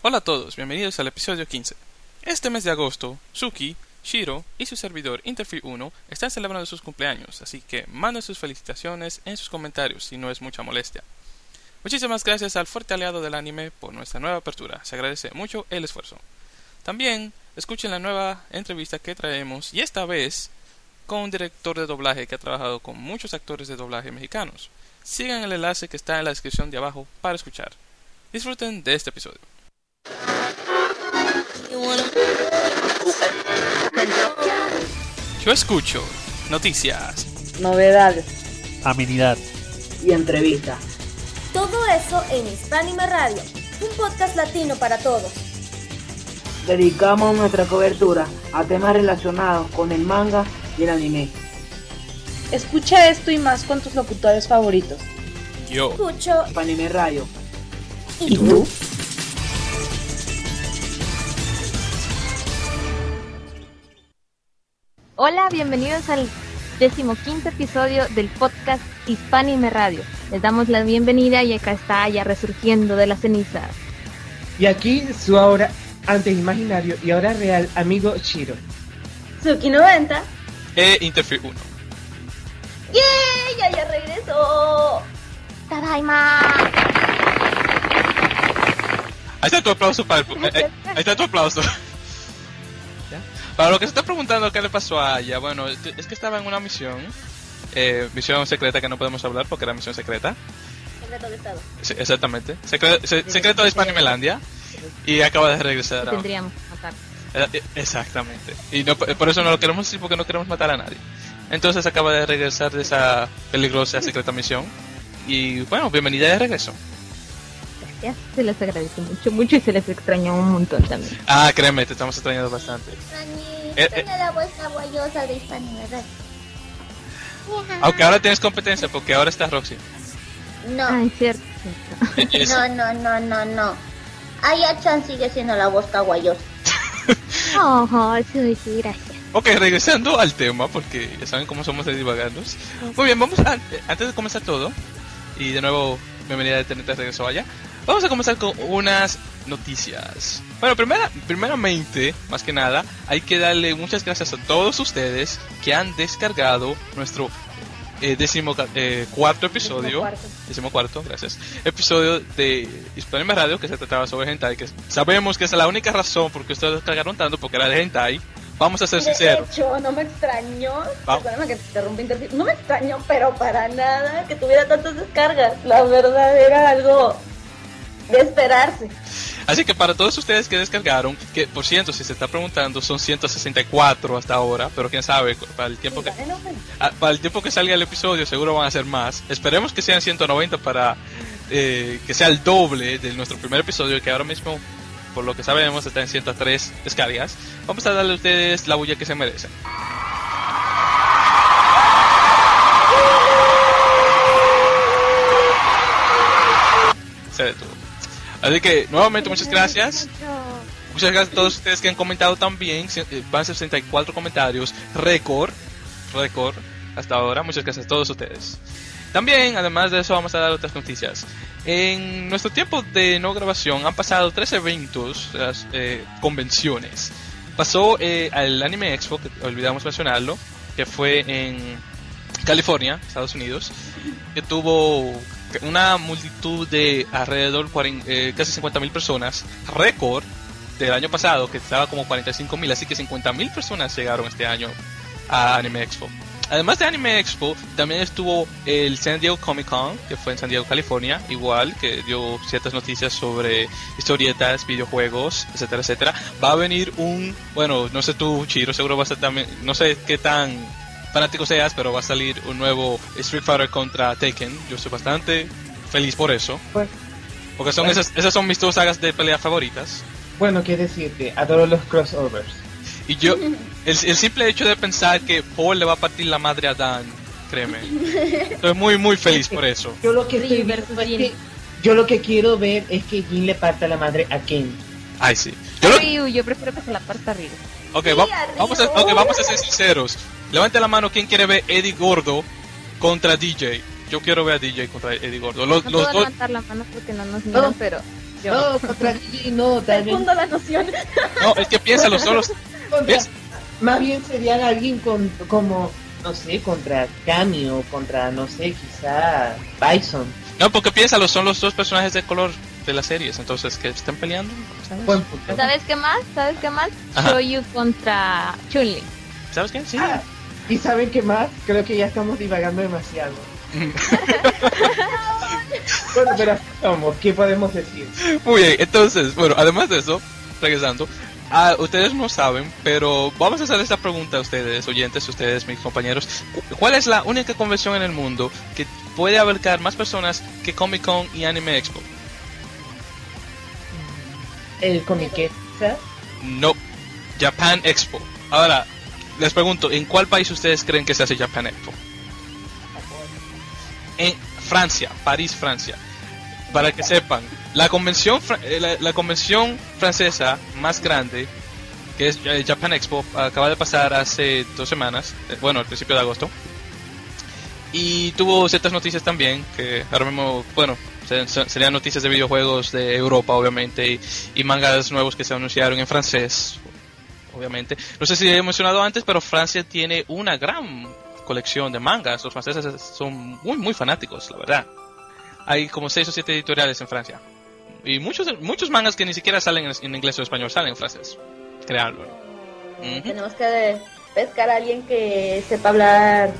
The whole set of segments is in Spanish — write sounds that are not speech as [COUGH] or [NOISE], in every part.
Hola a todos, bienvenidos al episodio 15. Este mes de agosto, Suki, Shiro y su servidor Interfree 1 están celebrando sus cumpleaños, así que manden sus felicitaciones en sus comentarios si no es mucha molestia. Muchísimas gracias al fuerte aliado del anime por nuestra nueva apertura, se agradece mucho el esfuerzo. También escuchen la nueva entrevista que traemos y esta vez con un director de doblaje que ha trabajado con muchos actores de doblaje mexicanos. Sigan el enlace que está en la descripción de abajo para escuchar. Disfruten de este episodio. Yo escucho noticias, novedades amenidad. y entrevistas. Todo eso en Hispánime Radio, un podcast latino para todos. Dedicamos nuestra cobertura a temas relacionados con el manga y el anime. Escucha esto y más con tus locutores favoritos. yo. Escucho Anime Radio. y tú. Hola, bienvenidos al decimoquinto episodio del podcast Hispanime Radio. Les damos la bienvenida y acá está ya resurgiendo de las cenizas. Y aquí su ahora antes imaginario y ahora real amigo Shiro. Suki 90. E Interfree 1. ¡Yay! ¡Ya, ya regresó! ¡Tadaima! Ahí está tu aplauso para el eh, eh, Ahí está tu aplauso. Para lo que se está preguntando qué le pasó a ella, bueno, es que- es que estaba en una misión. eh, misión secreta que no podemos hablar porque era misión secreta. Secreto de Estado. Sí, exactamente. Secre- se- secreto de Hispanimelandia. Y acaba de regresar. Que a- tendríamos que matar. Eh, eh, Exactamente. Y no, por eso no lo queremos decir porque no queremos matar a nadie. Entonces acaba de regresar de esa peligrosa secreta misión. Y bueno, bienvenida de regreso. Gracias, se les agradece mucho, mucho y se les extrañó un montón también. Ah, créeme, te estamos extrañando bastante. Eh, eh. la voz aguayosa de Hispánime Radio. Aunque ahora tienes competencia porque ahora está Roxy. No, Ah, es cierto, cierto. No, no, no, no, no. Aya-chan sigue siendo la voz caguayosa. Oh, sí, sí, gracias. Ok, regresando al tema, porque ya saben cómo somos de divagandos. Muy bien, vamos a, eh, antes de comenzar todo, y de nuevo, bienvenida de tenerte de regreso allá, vamos a comenzar con unas noticias. Bueno, primera, primeramente, más que nada, hay que darle muchas gracias a todos ustedes que han descargado nuestro eh, décimo eh, cuarto episodio. Décimo cuarto, gracias. Episodio de Hispanima Radio que se trataba sobre hentai, que sabemos que esa es la única razón por que ustedes descargaron tanto, porque era de hentai. Vamos a ser sinceros. hecho, no me extrañó. Que te. No me extrañó, pero para nada que tuviera tantas descargas. La verdad era algo de esperarse. Así que para todos ustedes que descargaron, que por cierto, si se está preguntando, son 164 hasta ahora, pero quién sabe, para el tiempo que ah, para el tiempo que salga el episodio seguro van a ser más. Esperemos que sean 190 para eh, que sea el doble de nuestro primer episodio, que ahora mismo, por lo que sabemos, está en 103 descargas. Vamos a darle a ustedes la bulla que se merecen. Se detuvo. Así que, nuevamente, muchas gracias. Muchas gracias a todos ustedes que han comentado también. Eh, Van 64 comentarios. Récord. Récord. Hasta ahora. Muchas gracias a todos ustedes. También, además de eso, vamos a dar otras noticias. En nuestro tiempo de no grabación han pasado tres eventos, las eh, convenciones. Pasó eh, al Anime Expo, que olvidamos mencionarlo, que fue en California, Estados Unidos, que tuvo una multitud de alrededor cuaren- eh, casi 50 mil personas, récord del año pasado, que estaba como 45 mil, así que 50 mil personas llegaron este año a Anime Expo. Además de Anime Expo, también estuvo el San Diego Comic Con, que fue en San Diego, California, igual, que dio ciertas noticias sobre historietas, videojuegos, etcétera, etcétera. Va a venir un, bueno, no sé tú, Chiro, seguro va a ser también, no sé qué tan fanático seas, pero va a salir un nuevo Street Fighter contra Taken. Yo estoy bastante feliz por eso. Pues, Porque son esas, esas son mis dos sagas de pelea favoritas. bueno, qué decirte, adoro los crossovers. Y yo, el, el simple hecho de pensar que Paul le va a partir la madre a Dan, créeme. [LAUGHS] Estoy muy, muy feliz por eso. Yo lo que estoy es que yo lo que quiero ver es que Jin le parta la madre a Ken. Ay, sí. Yo lo- Ryu, yo prefiero que se la parta Ryu. Ok, va- vamos, a, ok, vamos a ser sinceros. Levante la mano quien quiere ver Eddie Gordo contra DJ. Yo quiero ver a DJ contra Eddie Gordo. Los, No los puedo dos. levantar la mano porque no nos miran, No. pero No, contra Gigi no, [LAUGHS] la noción. No, es que piénsalo, [LAUGHS] solo... contra- ¿ves? más bien sería alguien con, como, no sé, contra Cami o contra, no sé, quizá Bison. No, porque piénsalo, son los dos personajes de color de las series, entonces que están peleando. ¿sabes? ¿Sabes qué más? ¿Sabes qué más? Ajá. Shoyu contra Chun-Li. ¿Sabes qué? Sí. Ah, ¿Y saben qué más? Creo que ya estamos divagando demasiado. [LAUGHS] bueno, pero así somos, ¿qué podemos decir? Muy bien, entonces, bueno, además de eso, regresando, ah, ustedes no saben, pero vamos a hacer esta pregunta a ustedes, oyentes, ustedes, mis compañeros. Cu- ¿Cuál es la única convención en el mundo que puede abarcar más personas que Comic Con y Anime Expo? El comiqueta. No, Japan Expo. Ahora, les pregunto, ¿en cuál país ustedes creen que se hace Japan Expo? En Francia, París, Francia. Para que sepan, la convención, eh, la, la convención francesa más grande, que es eh, Japan Expo, acaba de pasar hace dos semanas, eh, bueno, al principio de agosto. Y tuvo ciertas noticias también, que ahora mismo, bueno, serían noticias de videojuegos de Europa, obviamente, y, y mangas nuevos que se anunciaron en francés, obviamente. No sé si he mencionado antes, pero Francia tiene una gran colección de mangas. Los franceses son muy, muy fanáticos, la verdad. Hay como seis o siete editoriales en Francia. Y muchos, muchos mangas que ni siquiera salen en, inglés o español, salen en francés. Créanlo. Ujú. Tenemos que pescar a alguien que sepa hablar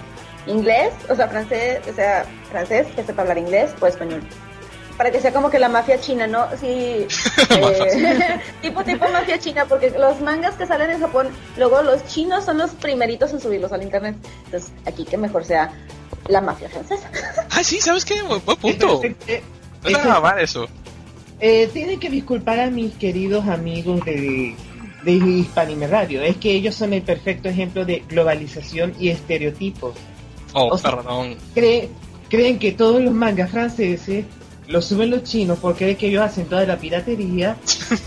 inglés, o sea, francés, o sea, francés, que sepa hablar inglés o español. Para que sea como que la mafia china, ¿no? Sí. [LAUGHS] eh, [LAUGHS] tipo, tipo mafia china, porque los mangas que salen en Japón, luego los chinos son los primeritos en subirlos al internet. Entonces, aquí que mejor sea la mafia francesa. [LAUGHS] Ah, sí, ¿sabes qué? Buen buen punto. No está nada mal eso. eh, tienen que disculpar a mis queridos amigos de, de Hispanime Radio. Es que ellos son el perfecto ejemplo de globalización y estereotipos. Oh, O sea- perdón. Creen que todos los mangas franceses los suben los chinos porque creen que ellos hacen toda la piratería.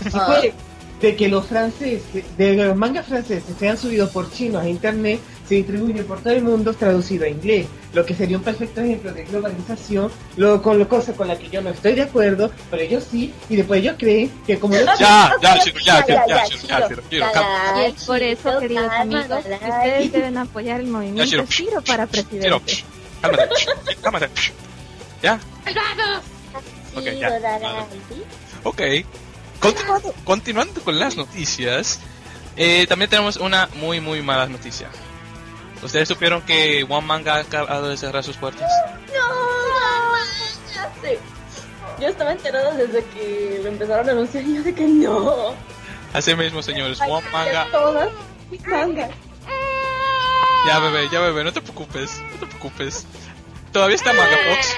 Y Ah. puede de que los franceses, de los mangas franceses sean subidos por chinos a internet, se distribuye por todo el mundo traducido a inglés, lo que sería un perfecto ejemplo de globalización, luego con lo cosa con la que yo no estoy de acuerdo, pero ellos sí, y después ellos creen que como los Ya, ya, ya, ya, ya, ya, ya, calma. ya, Y es por eso, queridos amigos, que ustedes deben apoyar el movimiento Chiro. Chiro para presidente. cálmate, cálmate. Ya, Ok, ya. Ok. Continuando, continuando con las noticias, eh, también tenemos una muy, muy mala noticia. ¿Ustedes supieron que One Manga ha acabado de cerrar sus puertas? No, ya sé. Yo estaba enterada desde que lo empezaron a anunciar y yo de que no. Así mismo, señores, One Manga... Todas mis mangas. Ya, bebé, ya, bebé, no te preocupes, no te preocupes. Todavía está Manga Fox,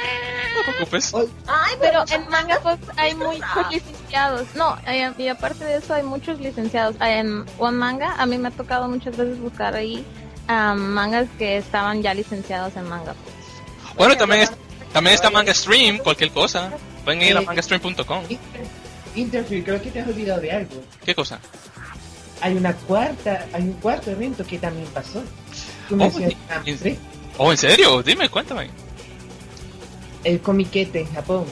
no te preocupes. Ay, Pero en Manga Fox hay muchos licenciados. No, eh, y aparte de eso hay muchos licenciados. En One Manga a mí me ha tocado muchas veces buscar ahí ah, mangas que estaban ya licenciados en Manga Fox. Bueno, también, es- también está Manga Stream, cualquier cosa. Pueden ir a mangastream.com. Inter- Interfield, creo que te has olvidado de algo. ¿Qué cosa? Hay una cuarta, hay un cuarto evento que también pasó. Tú Oh, mencionas y- hambre, Oh, ¿en serio? Dime, cuéntame. El comiquete en Japón.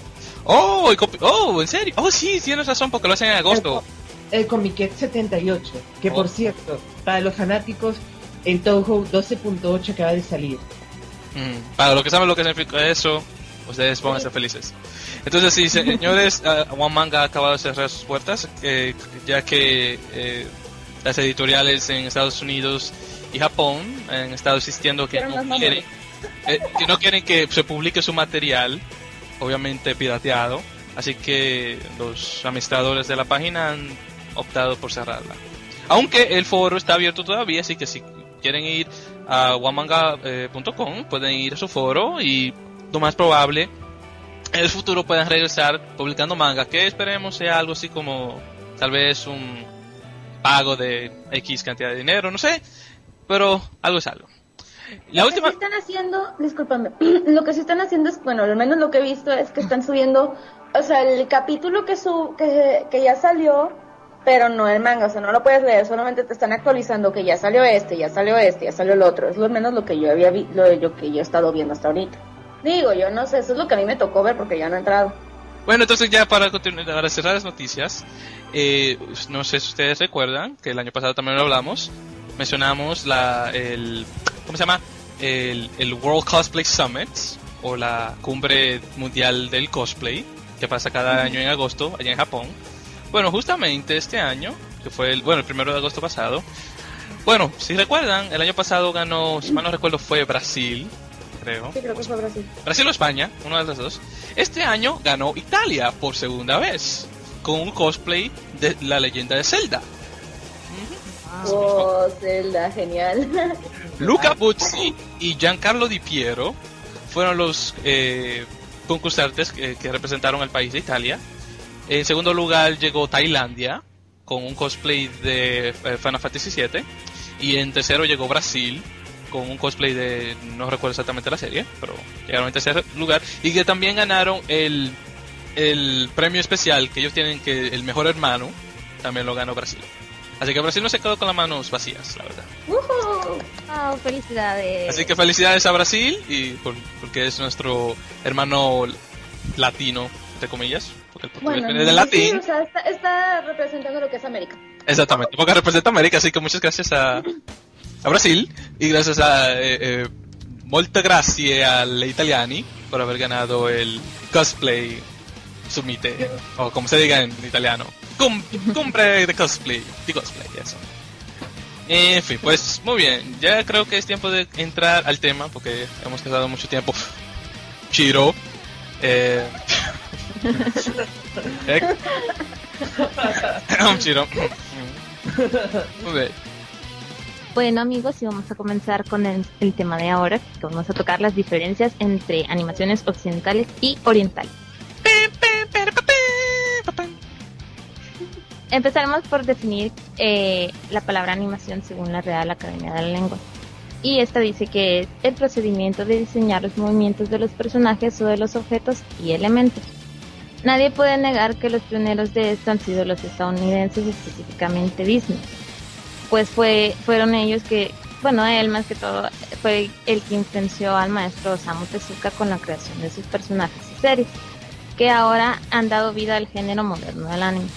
Oh, el oh, ¿en serio? Oh, sí, tienes razón porque lo hacen en agosto. El Comiquet 78, que Oh. por cierto, para los fanáticos, el Toho 12.8 acaba de salir. Mm, Para los que saben lo que significa eso, ustedes van a ser felices. Entonces, sí, señores, [LAUGHS] ah, One Manga ha acabado de cerrar sus puertas, eh, ya que eh, las editoriales en Estados Unidos y Japón han estado insistiendo que no quieren, eh, que no quieren que se publique su material, obviamente pirateado, así que los administradores de la página han optado por cerrarla. Aunque el foro está abierto todavía, así que si quieren ir a wamanga.com pueden ir a su foro y lo más probable en el futuro puedan regresar publicando manga, que esperemos sea algo así como tal vez un pago de X cantidad de dinero, no sé, pero algo es algo. La lo última... que sí están haciendo, discúlpame, [CLEARS THROAT] lo que sí están haciendo es, bueno, al menos lo que he visto es que están subiendo, o sea, el capítulo que, su, que, que ya salió, pero no el manga, o sea, no lo puedes leer, solamente te están actualizando que ya salió este, ya salió este, ya salió el otro, es lo menos lo que yo había vi, lo, lo que yo he estado viendo hasta ahorita. Digo, yo no sé, eso es lo que a mí me tocó ver porque ya no he entrado. Bueno, entonces ya para continuar, para cerrar las noticias, eh, no sé si ustedes recuerdan que el año pasado también lo hablamos, mencionamos la, el, ¿cómo se llama? El, el World Cosplay Summit o la cumbre mundial del cosplay que pasa cada año en agosto allá en Japón. Bueno, justamente este año, que fue el, bueno, el primero de agosto pasado, bueno, si recuerdan, el año pasado ganó, si mal no recuerdo, fue Brasil, creo. Sí, creo que fue Brasil. Brasil o España, uno de los dos. Este año ganó Italia por segunda vez, con un cosplay de la leyenda de Zelda. Oh, Zelda, genial. [LAUGHS] Luca Buzzi y Giancarlo Di Piero fueron los eh, concursantes que, representaron al país de Italia. En segundo lugar llegó Tailandia con un cosplay de eh, Final Fantasy VII. Y en tercero llegó Brasil con un cosplay de, no recuerdo exactamente la serie, pero llegaron en tercer lugar. Y que también ganaron el, el premio especial que ellos tienen que el mejor hermano, también lo ganó Brasil. Así que Brasil no se quedó con las manos vacías, la verdad. Ujú. Oh, felicidades. Así que felicidades a Brasil y por- porque es nuestro hermano latino, entre comillas, porque el portugués Bueno, viene del sí, latín. o sea, está, está representando lo que es América. Exactamente, porque representa América, así que muchas gracias a, a Brasil y gracias a eh, eh, molta grazie alle italiani por haber ganado el cosplay sumite o como se diga en italiano, cum, cumbre de cosplay, de cosplay, eso. En fin, pues muy bien, ya creo que es tiempo de entrar al tema porque hemos quedado mucho tiempo. Chiro, eh, [LAUGHS] eh, Chiro. Muy bien. Bueno amigos, y vamos a comenzar con el, el tema de ahora, que vamos a tocar las diferencias entre animaciones occidentales y orientales. Empezaremos por definir eh, la palabra animación según la Real Academia de la Lengua. Y esta dice que es el procedimiento de diseñar los movimientos de los personajes o de los objetos y elementos. Nadie puede negar que los pioneros de esto han sido los estadounidenses, específicamente Disney pues fue fueron ellos que bueno él más que todo fue el que influenció al maestro Osamu Tezuka con la creación de sus personajes y series que ahora han dado vida al género moderno del anime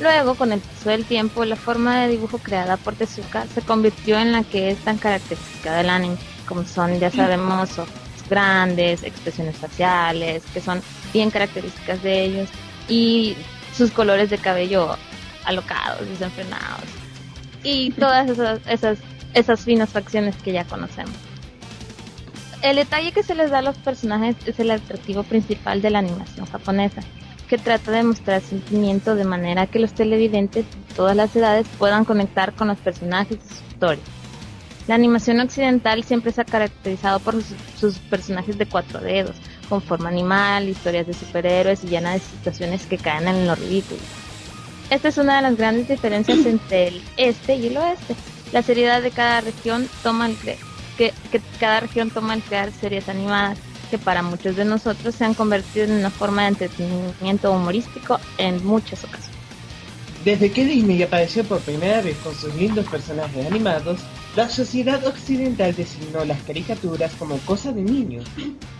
luego con el paso del tiempo la forma de dibujo creada por Tezuka se convirtió en la que es tan característica del anime como son ya sabemos ojos grandes expresiones faciales que son bien características de ellos y sus colores de cabello alocados desenfrenados y todas esas, esas, esas finas facciones que ya conocemos. El detalle que se les da a los personajes es el atractivo principal de la animación japonesa, que trata de mostrar sentimiento de manera que los televidentes de todas las edades puedan conectar con los personajes y sus historias. La animación occidental siempre se ha caracterizado por sus, sus personajes de cuatro dedos, con forma animal, historias de superhéroes y llena de situaciones que caen en lo ridículo. Esta es una de las grandes diferencias [CLEARS THROAT] entre el este y el oeste. La seriedad de cada región toma el que, que cada región toma al crear series animadas que para muchos de nosotros se han convertido en una forma de entretenimiento humorístico en muchas ocasiones. Desde que Disney apareció por primera vez con sus lindos personajes animados, la sociedad occidental designó las caricaturas como cosa de niños.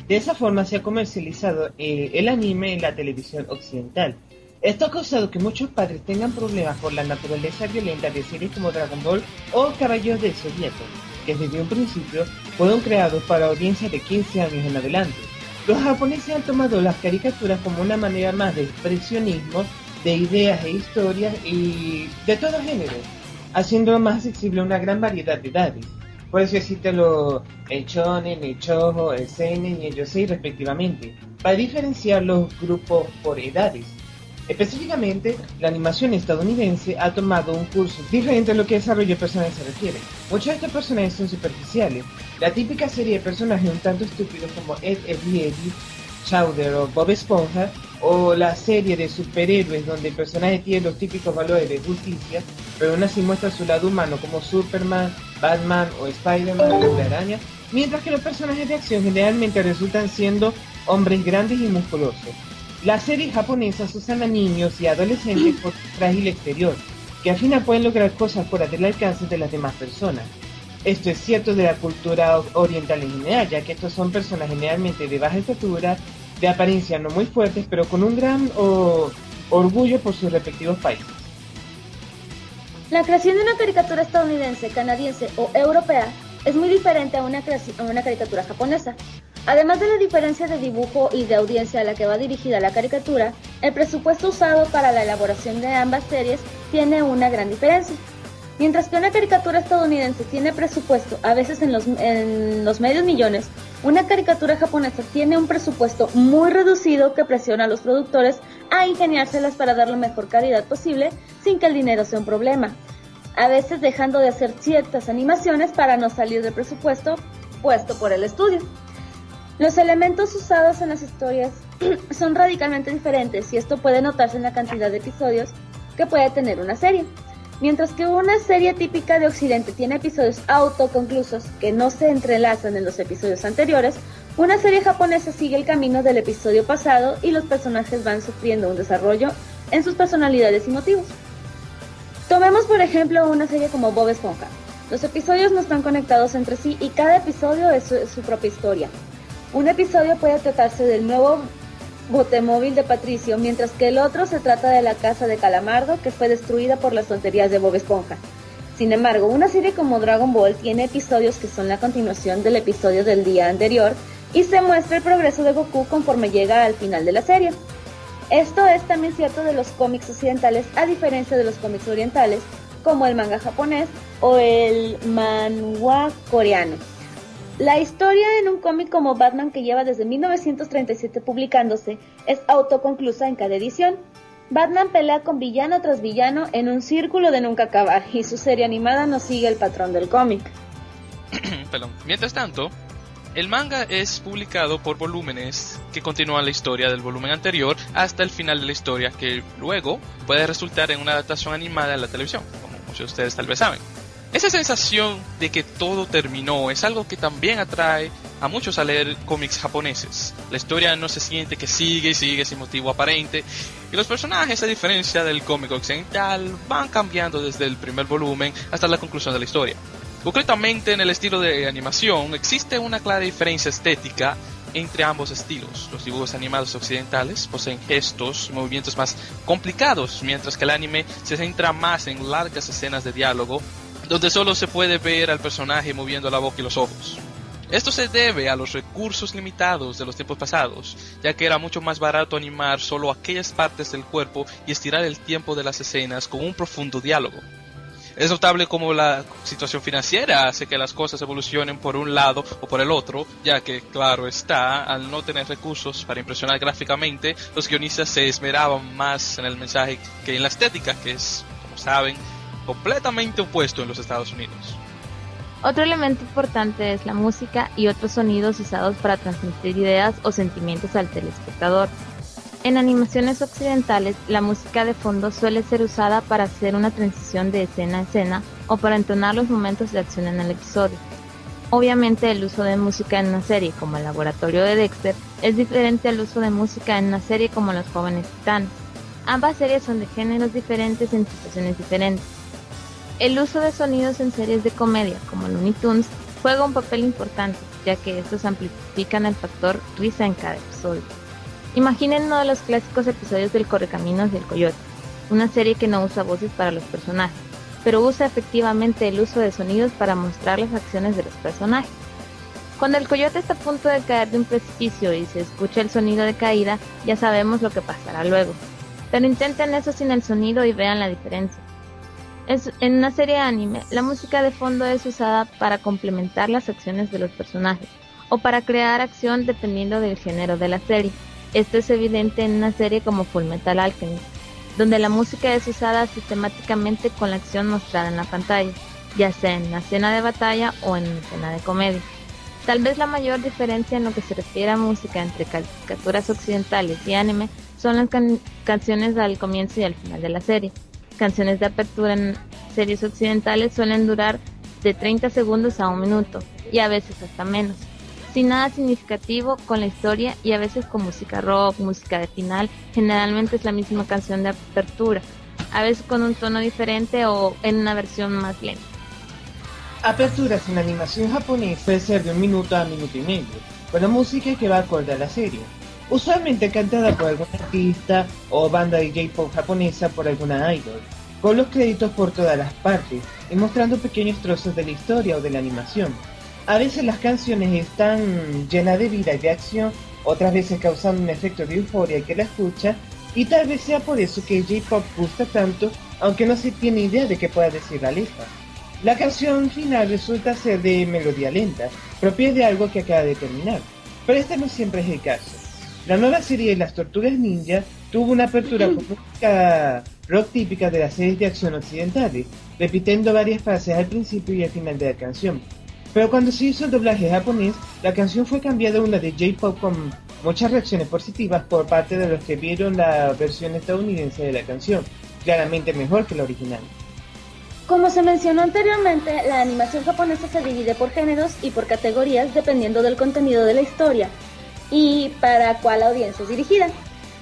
De esa forma se ha comercializado eh, el anime en la televisión occidental. Esto ha causado que muchos padres tengan problemas por la naturaleza violenta de series como Dragon Ball o Caballeros del Zodíaco, que desde un principio fueron creados para audiencias de 15 años en adelante. Los japoneses han tomado las caricaturas como una manera más de expresionismo de ideas e historias y de todo género, haciéndolo más accesible a una gran variedad de edades. Por eso existe lo, el shonen, el el y el yosei respectivamente, para diferenciar los grupos por edades. Específicamente, la animación estadounidense ha tomado un curso diferente a lo que desarrollo de personajes se refiere. Muchos de estos personajes son superficiales. La típica serie de personajes un tanto estúpidos como Ed, Eddie, Eddie, Chowder o Bob Esponja, o la serie de superhéroes donde el personaje tiene los típicos valores de justicia, pero aún así muestra su lado humano como Superman, Batman o Spider-Man o la araña, mientras que los personajes de acción generalmente resultan siendo hombres grandes y musculosos. Las series japonesas usan a niños y adolescentes por su frágil exterior, que al final pueden lograr cosas fuera del alcance de las demás personas. Esto es cierto de la cultura oriental en general, ya que estos son personas generalmente de baja estatura, de apariencia no muy fuertes, pero con un gran orgullo por sus respectivos países. La creación de una caricatura estadounidense, canadiense o europea es muy diferente a una caricatura japonesa. Además de la diferencia de dibujo y de audiencia a la que va dirigida la caricatura, el presupuesto usado para la elaboración de ambas series tiene una gran diferencia. Mientras que una caricatura estadounidense tiene presupuesto a veces en los, en los medios millones, una caricatura japonesa tiene un presupuesto muy reducido que presiona a los productores a ingeniárselas para dar la mejor calidad posible sin que el dinero sea un problema. A veces dejando de hacer ciertas animaciones para no salir del presupuesto puesto por el estudio. Los elementos usados en las historias [CLEARS THROAT] son radicalmente diferentes y esto puede notarse en la cantidad de episodios que puede tener una serie. Mientras que una serie típica de Occidente tiene episodios autoconclusos que no se entrelazan en los episodios anteriores, una serie japonesa sigue el camino del episodio pasado y los personajes van sufriendo un desarrollo en sus personalidades y motivos. Tomemos por ejemplo una serie como Bob Esponja. Los episodios no están conectados entre sí y cada episodio es su, propia historia. Un episodio puede tratarse del nuevo botemóvil de Patricio, mientras que el otro se trata de la casa de Calamardo que fue destruida por las tonterías de Bob Esponja. Sin embargo, una serie como Dragon Ball tiene episodios que son la continuación del episodio del día anterior y se muestra el progreso de Goku conforme llega al final de la serie. Esto es también cierto de los cómics occidentales a diferencia de los cómics orientales, como el manga japonés o el manhwa coreano. La historia en un cómic como Batman que lleva desde 1937 publicándose es autoconclusa en cada edición. Batman pelea con villano tras villano en un círculo de nunca acabar y su serie animada no sigue el patrón del cómic. [CLEARS THROAT] Mientras tanto, el manga es publicado por volúmenes que continúan la historia del volumen anterior hasta el final de la historia que luego puede resultar en una adaptación animada en la televisión, como muchos de ustedes tal vez saben. Esa sensación de que todo terminó es algo que también atrae a muchos a leer cómics japoneses. La historia no se siente que sigue y sigue sin motivo aparente y los personajes, a diferencia del cómic occidental, van cambiando desde el primer volumen hasta la conclusión de la historia. Concretamente en el estilo de animación existe una clara diferencia estética entre ambos estilos. Los dibujos animados occidentales poseen gestos y movimientos más complicados, mientras que el anime se centra más en largas escenas de diálogo donde solo se puede ver al personaje moviendo la boca y los ojos. Esto se debe a los recursos limitados de los tiempos pasados, ya que era mucho más barato animar solo aquellas partes del cuerpo y estirar el tiempo de las escenas con un profundo diálogo. Es notable como la situación financiera hace que las cosas evolucionen por un lado o por el otro, ya que, claro está, al no tener recursos para impresionar gráficamente, los guionistas se esmeraban más en el mensaje que en la estética, que es, como saben, completamente opuesto en los Estados Unidos. Otro elemento importante es la música y otros sonidos usados para transmitir ideas o sentimientos al telespectador. En animaciones occidentales, la música de fondo suele ser usada para hacer una transición de escena a escena o para entonar los momentos de acción en el episodio. Obviamente el uso de música en una serie como el laboratorio de Dexter es diferente al uso de música en una serie como Los jóvenes titanes. Ambas series son de géneros diferentes en situaciones diferentes. El uso de sonidos en series de comedia como Looney Tunes juega un papel importante, ya que estos amplifican el factor risa en cada episodio. Imaginen uno de los clásicos episodios del Correcaminos del Coyote, una serie que no usa voces para los personajes, pero usa efectivamente el uso de sonidos para mostrar las acciones de los personajes. Cuando el coyote está a punto de caer de un precipicio y se escucha el sonido de caída, ya sabemos lo que pasará luego. Pero intenten eso sin el sonido y vean la diferencia en una serie de anime, la música de fondo es usada para complementar las acciones de los personajes o para crear acción dependiendo del género de la serie. Esto es evidente en una serie como Full Metal Alchemist, donde la música es usada sistemáticamente con la acción mostrada en la pantalla, ya sea en la escena de batalla o en una escena de comedia. Tal vez la mayor diferencia en lo que se refiere a música entre caricaturas occidentales y anime son las canciones al comienzo y al final de la serie canciones de apertura en series occidentales suelen durar de 30 segundos a un minuto y a veces hasta menos, sin nada significativo con la historia y a veces con música rock, música de final, generalmente es la misma canción de apertura, a veces con un tono diferente o en una versión más lenta. Aperturas en animación japonesa puede ser de un minuto a minuto y medio, con la música que va acorde a la serie. Usualmente cantada por algún artista o banda de J-pop japonesa por alguna idol, con los créditos por todas las partes y mostrando pequeños trozos de la historia o de la animación. A veces las canciones están llenas de vida y de acción, otras veces causando un efecto de euforia que la escucha, y tal vez sea por eso que J-pop gusta tanto, aunque no se tiene idea de qué pueda decir la letra. La canción final resulta ser de melodía lenta, propia de algo que acaba de terminar, pero este no siempre es el caso. La nueva serie Las Tortugas Ninja tuvo una apertura [CLEARS THROAT] con música rock típica de las series de acción occidentales, repitiendo varias frases al principio y al final de la canción. Pero cuando se hizo el doblaje japonés, la canción fue cambiada a una de J-pop con muchas reacciones positivas por parte de los que vieron la versión estadounidense de la canción, claramente mejor que la original. Como se mencionó anteriormente, la animación japonesa se divide por géneros y por categorías dependiendo del contenido de la historia y para cuál audiencia es dirigida.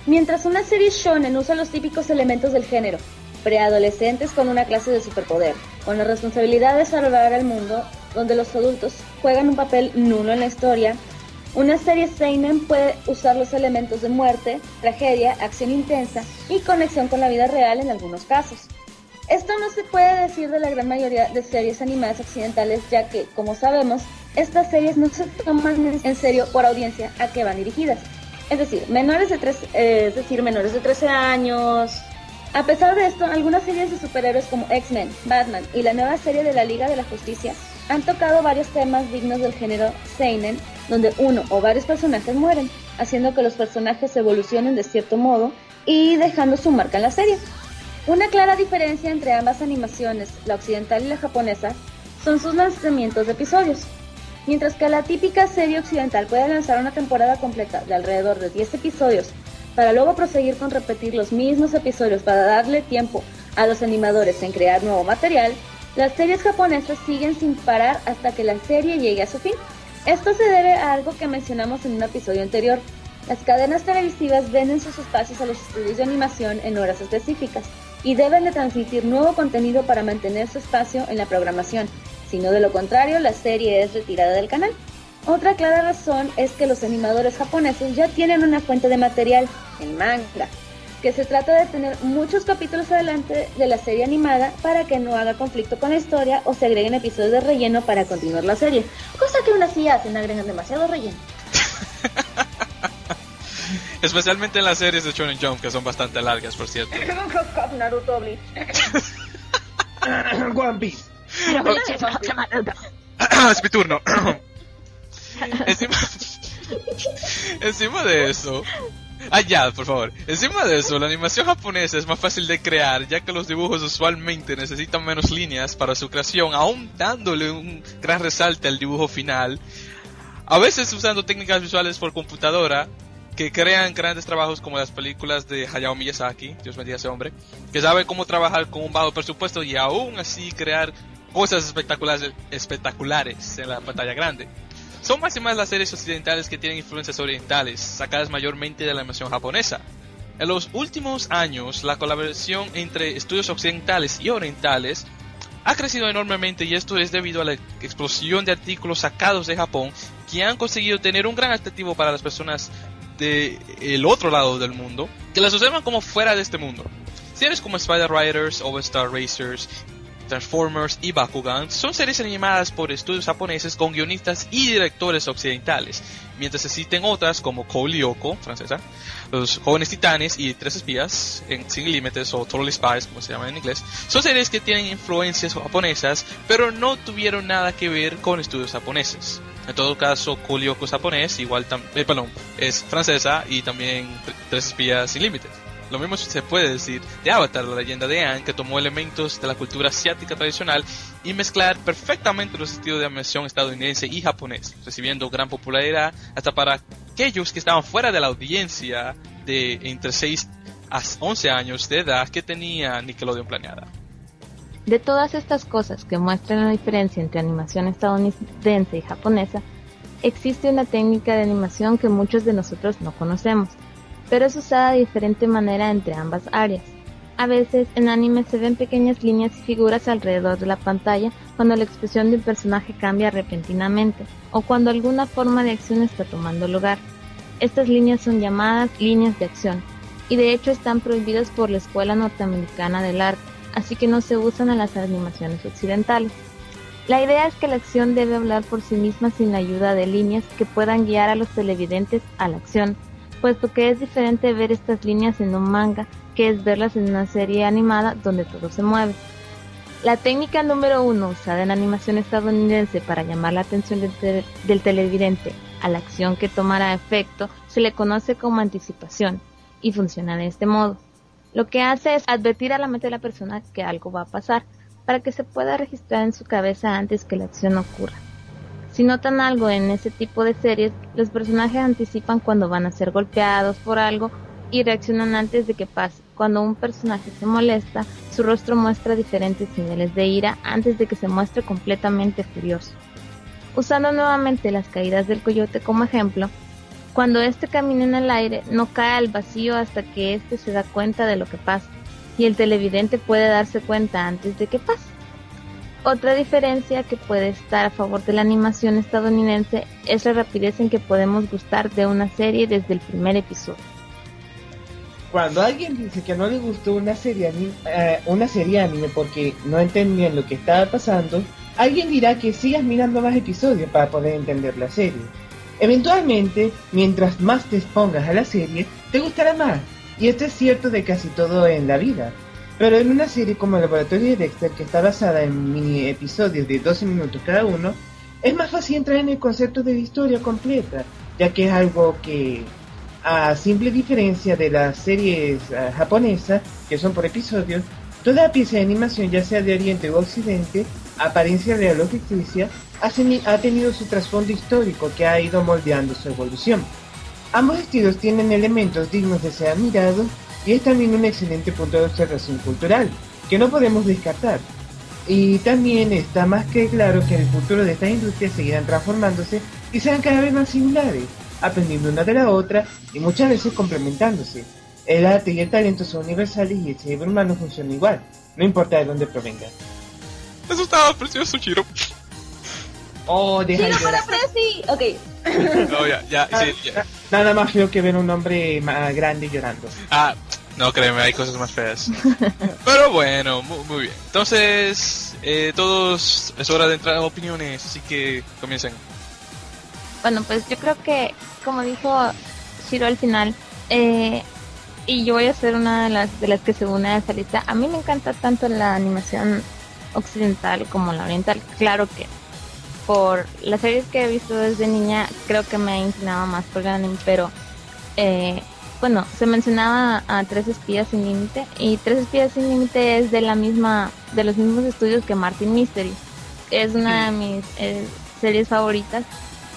Mientras una serie shonen usa los típicos elementos del género, preadolescentes con una clase de superpoder, con la responsabilidad de salvar al mundo, donde los adultos juegan un papel nulo en la historia, una serie seinen puede usar los elementos de muerte, tragedia, acción intensa y conexión con la vida real en algunos casos. Esto no se puede decir de la gran mayoría de series animadas occidentales, ya que, como sabemos, estas series no se toman en serio por audiencia a que van dirigidas. Es decir, menores de, tres, eh, es decir, menores de 13 años. A pesar de esto, algunas series de superhéroes como X-Men, Batman y la nueva serie de la Liga de la Justicia han tocado varios temas dignos del género Seinen, donde uno o varios personajes mueren, haciendo que los personajes evolucionen de cierto modo y dejando su marca en la serie. Una clara diferencia entre ambas animaciones, la occidental y la japonesa, son sus lanzamientos de episodios. Mientras que la típica serie occidental puede lanzar una temporada completa de alrededor de 10 episodios, para luego proseguir con repetir los mismos episodios para darle tiempo a los animadores en crear nuevo material, las series japonesas siguen sin parar hasta que la serie llegue a su fin. Esto se debe a algo que mencionamos en un episodio anterior. Las cadenas televisivas venden sus espacios a los estudios de animación en horas específicas y deben de transmitir nuevo contenido para mantener su espacio en la programación, si no de lo contrario la serie es retirada del canal. Otra clara razón es que los animadores japoneses ya tienen una fuente de material, el manga, que se trata de tener muchos capítulos adelante de la serie animada para que no haga conflicto con la historia o se agreguen episodios de relleno para continuar la serie, cosa que aún así hacen, agregan demasiado relleno. [LAUGHS] Especialmente en las series de Shonen Jump, que son bastante largas, por cierto. [LAUGHS] Naruto Bleach. [LAUGHS] One Piece. [CLEARS THROAT] es mi turno. [CLEARS THROAT] encima, [LAUGHS] encima de eso. Ah, ya, por favor. Encima de eso, la animación japonesa es más fácil de crear, ya que los dibujos usualmente necesitan menos líneas para su creación, aún dándole un gran resalte al dibujo final. A veces usando técnicas visuales por computadora, que crean grandes trabajos como las películas de Hayao Miyazaki, Dios bendiga a ese hombre, que sabe cómo trabajar con un bajo presupuesto y aún así crear cosas espectaculares, espectaculares en la pantalla grande. Son más y más las series occidentales que tienen influencias orientales, sacadas mayormente de la animación japonesa. En los últimos años, la colaboración entre estudios occidentales y orientales ha crecido enormemente y esto es debido a la explosión de artículos sacados de Japón que han conseguido tener un gran atractivo para las personas de el otro lado del mundo, que las observan como fuera de este mundo. Series como Spider Riders, Star Racers, Transformers y Bakugan son series animadas por estudios japoneses con guionistas y directores occidentales, mientras existen otras como Cole Lyoko, francesa, Los Jóvenes Titanes y Tres Espías, en Sin Límites o Totally Spies, como se llama en inglés, son series que tienen influencias japonesas, pero no tuvieron nada que ver con estudios japoneses. En todo caso, Lyoko es japonés, igual eh, perdón, es francesa y también Tres Espías Sin Límites. Lo mismo se puede decir de Avatar, la leyenda de Aang, que tomó elementos de la cultura asiática tradicional y mezclar perfectamente los estilos de animación estadounidense y japonés, recibiendo gran popularidad hasta para aquellos que estaban fuera de la audiencia de entre 6 a 11 años de edad que tenía Nickelodeon planeada. De todas estas cosas que muestran la diferencia entre animación estadounidense y japonesa, existe una técnica de animación que muchos de nosotros no conocemos pero es usada de diferente manera entre ambas áreas. A veces en anime se ven pequeñas líneas y figuras alrededor de la pantalla cuando la expresión de un personaje cambia repentinamente o cuando alguna forma de acción está tomando lugar. Estas líneas son llamadas líneas de acción y de hecho están prohibidas por la Escuela Norteamericana del Arte, así que no se usan en las animaciones occidentales. La idea es que la acción debe hablar por sí misma sin la ayuda de líneas que puedan guiar a los televidentes a la acción, puesto que es diferente ver estas líneas en un manga que es verlas en una serie animada donde todo se mueve. La técnica número uno usada en animación estadounidense para llamar la atención del, televidente a la acción que tomará efecto se le conoce como anticipación y funciona de este modo. Lo que hace es advertir a la mente de la persona que algo va a pasar para que se pueda registrar en su cabeza antes que la acción ocurra. Si notan algo en ese tipo de series, los personajes anticipan cuando van a ser golpeados por algo y reaccionan antes de que pase. Cuando un personaje se molesta, su rostro muestra diferentes niveles de ira antes de que se muestre completamente furioso. Usando nuevamente las caídas del coyote como ejemplo, cuando éste camina en el aire no cae al vacío hasta que éste se da cuenta de lo que pasa y el televidente puede darse cuenta antes de que pase. Otra diferencia que puede estar a favor de la animación estadounidense es la rapidez en que podemos gustar de una serie desde el primer episodio. Cuando alguien dice que no le gustó una serie, anime, eh, una serie porque no entendían lo que estaba pasando, alguien dirá que sigas mirando más episodios para poder entender la serie. Eventualmente, mientras más te expongas a la serie, te gustará más, y esto es cierto de casi todo en la vida. Pero en una serie como el Laboratorio de Dexter, que está basada en mini episodios de 12 minutos cada uno, es más fácil entrar en el concepto de historia completa, ya que es algo que, a simple diferencia de las series uh, japonesas, que son por episodios, toda pieza de animación, ya sea de Oriente o Occidente, apariencia real o ficticia, ha tenido su trasfondo histórico que ha ido moldeando su evolución. Ambos estilos tienen elementos dignos de ser admirados y es también un excelente punto de observación cultural, que no podemos descartar. Y también está más que claro que en el futuro de estas industrias seguirán transformándose y serán cada vez más similares, aprendiendo una de la otra y muchas veces complementándose. El arte y el talento son universales y el cerebro humano funciona igual, no importa de dónde provenga. Eso estaba precioso, Chiro. Oh, deja ¡Chiro para Presi! Ok. No, ya, ya, sí, ya. Nada más feo que ver un hombre más grande llorando. Ah, no, créeme, hay cosas más feas. Pero bueno, muy, muy bien. Entonces, eh, todos, es hora de entrar a opiniones, así que comiencen. Bueno, pues yo creo que, como dijo Shiro al final, eh, y yo voy a ser una de las, de las que se une a esa lista, a mí me encanta tanto la animación occidental como la oriental. Claro que por las series que he visto desde niña, creo que me he inclinado más por el anime, pero eh, bueno, se mencionaba a Tres Espías sin Límite y Tres Espías sin Límite es de la misma, de los mismos estudios que Martin Mystery. Es una de mis eh, series favoritas,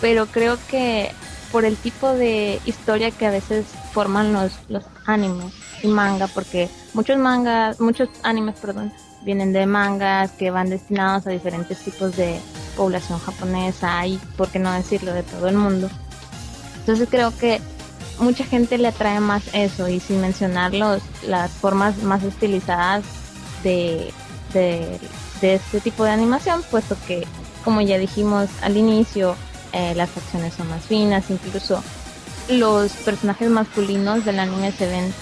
pero creo que por el tipo de historia que a veces forman los, los animes y manga, porque muchos mangas, muchos animes, perdón, vienen de mangas que van destinados a diferentes tipos de población japonesa y, por qué no decirlo, de todo el mundo. Entonces creo que mucha gente le atrae más eso y sin mencionar los, las formas más estilizadas de, de, este tipo de animación, puesto que, como ya dijimos al inicio, eh, las acciones son más finas, incluso los personajes masculinos del anime se ven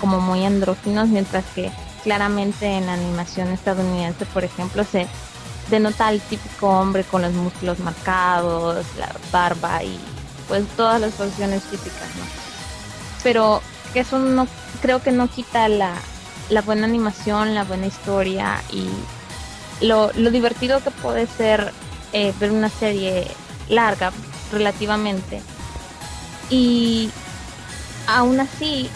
como muy andróginos, mientras que claramente en la animación estadounidense, por ejemplo, se denota al típico hombre con los músculos marcados, la barba y pues todas las posiciones típicas, ¿no? Pero eso no creo que no quita la, la buena animación, la buena historia y lo, lo divertido que puede ser eh, ver una serie larga relativamente. Y aún así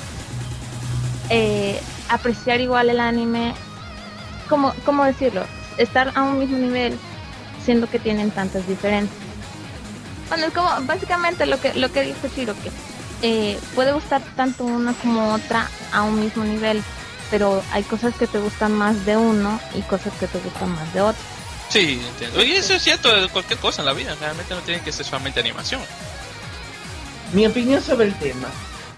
eh, apreciar igual el anime como cómo decirlo estar a un mismo nivel siendo que tienen tantas diferencias. Bueno es como básicamente lo que lo que dijo Chiro que eh, puede gustar tanto una como otra a un mismo nivel pero hay cosas que te gustan más de uno y cosas que te gustan más de otro Sí, entiendo. Y eso es cierto de cualquier cosa en la vida. Realmente no tiene que ser solamente animación. Mi opinión sobre el tema.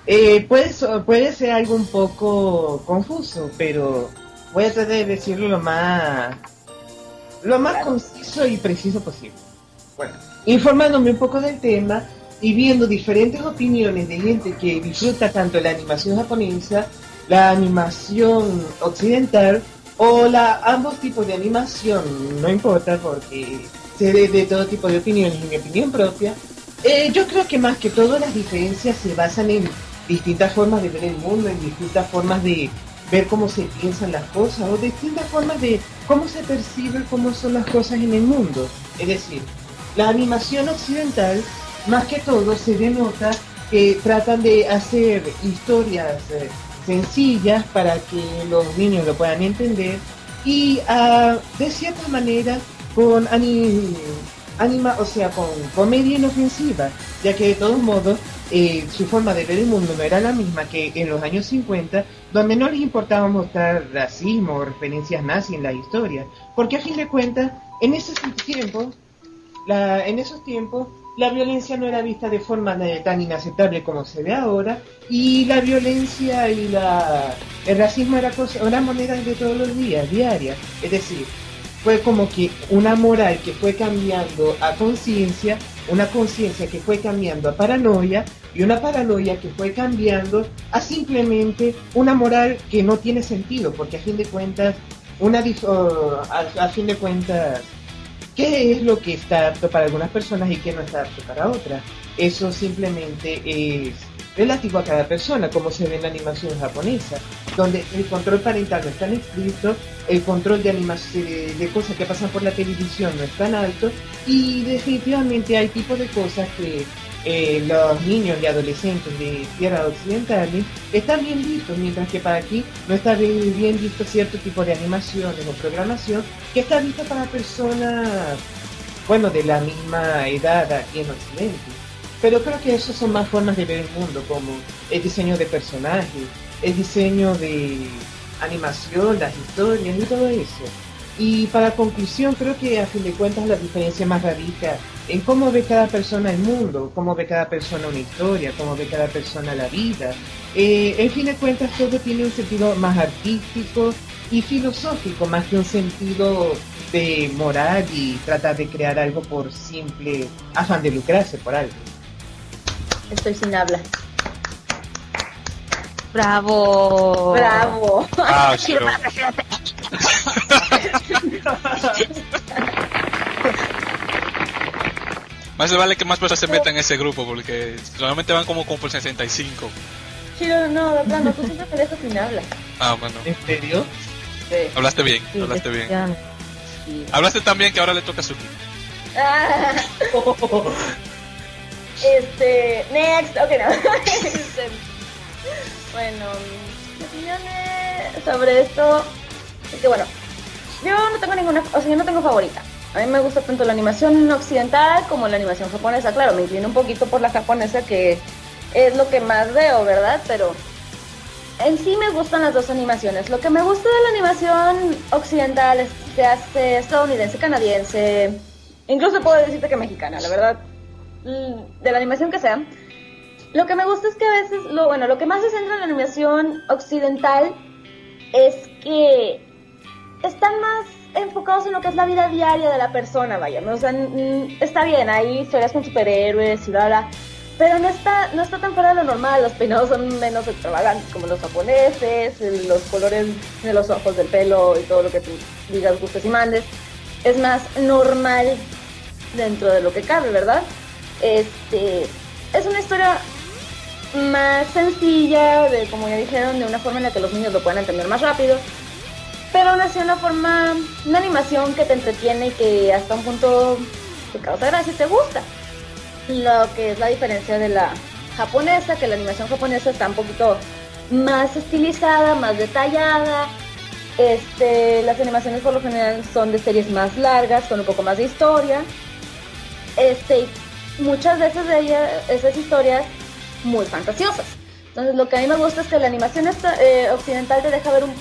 Eh, puede, puede ser algo un poco confuso, pero voy a tratar de decirlo lo más, lo más conciso y preciso posible. Bueno, informándome un poco del tema, y viendo diferentes opiniones de gente que disfruta tanto la animación japonesa, la animación occidental o la ambos tipos de animación, no importa porque se ve de todo tipo de opiniones y mi opinión propia, eh, yo creo que más que todo las diferencias se basan en distintas formas de ver el mundo, en distintas formas de ver cómo se piensan las cosas o distintas formas de cómo se percibe cómo son las cosas en el mundo. Es decir, la animación occidental, más que todo, se denota que tratan de hacer historias eh, sencillas para que los niños lo puedan entender y ah, de cierta manera con anima, o sea, con comedia inofensiva, ya que de todos modos eh, su forma de ver el mundo no era la misma que en los años 50, donde no les importaba mostrar racismo o referencias nazis en la historia, porque a fin de cuentas, en esos tiempos, en esos tiempos, la violencia no era vista de forma tan inaceptable como se ve ahora, y la violencia y la, el racismo era, cosa, era moneda de todos los días, diarias, es decir, fue como que una moral que fue cambiando a conciencia, una conciencia que fue cambiando a paranoia y una paranoia que fue cambiando a simplemente una moral que no tiene sentido, porque a fin de cuentas, una a, fin de cuentas, ¿qué es lo que está apto para algunas personas y qué no está apto para otras? Eso simplemente es relativo a cada persona, como se ve en la animación japonesa, donde el control parental no es tan estricto, el control de animación de cosas que pasan por la televisión no es tan alto y definitivamente hay tipos de cosas que eh, los niños y adolescentes de tierra occidental están bien vistos, mientras que para aquí no está bien, visto cierto tipo de animaciones o programación que está vista para personas, bueno, de la misma edad aquí en Occidente. Pero creo que eso son más formas de ver el mundo, como el diseño de personajes, el diseño de animación, las historias y todo eso. Y para conclusión, creo que a fin de cuentas la diferencia más radica en cómo ve cada persona el mundo, cómo ve cada persona una historia, cómo ve cada persona la vida. Eh, en fin de cuentas, todo tiene un sentido más artístico y filosófico, más que un sentido de moral y tratar de crear algo por simple afán de lucrarse por algo. Estoy sin habla. Bravo. Bravo. Ah, pero... Más le vale que más personas se metan en ese grupo porque normalmente van como, como por 65. Chiro, no, de plano, tú siempre me dejas sin habla. Ah, bueno. ¿En serio? Sí. Hablaste bien, Sí, hablaste bien. sí. Hablaste tan bien que ahora le toca a Suki. Ah, [LAUGHS] este, next, ok, no. [LAUGHS] Bueno, opiniones sobre esto es que bueno, yo no tengo ninguna, o sea, yo no tengo favorita. A mí me gusta tanto la animación occidental como la animación japonesa. Claro, me inclino un poquito por la japonesa que es lo que más veo, ¿verdad? Pero en sí me gustan las dos animaciones. Lo que me gusta de la animación occidental es hace estadounidense, canadiense, incluso puedo decirte que mexicana, la verdad, de la animación que sea. Lo que me gusta es que a veces, lo bueno, lo que más se centra en la animación occidental es que están más enfocados en lo que es la vida diaria de la persona, vaya. O sea, está bien, hay historias con superhéroes y bla, bla. Pero no está, no está tan fuera de lo normal, los peinados son menos extravagantes como los japoneses, los colores de los ojos, del pelo y todo lo que tú digas, gustes y mandes. Es más normal dentro de lo que cabe, ¿verdad? Este, es una historia más sencilla, de como ya dijeron, de una forma en la que los niños lo puedan entender más rápido, pero aún así una forma, una animación que te entretiene y que hasta un punto te causa gracia y te gusta. Lo que es la diferencia de la japonesa, que la animación japonesa está un poquito más estilizada, más detallada. Este, las animaciones por lo general son de series más largas, con un poco más de historia. Este, muchas veces de ellas, esas historias muy fantasiosas. Entonces lo que a mí me gusta es que la animación eh, occidental te deja ver un,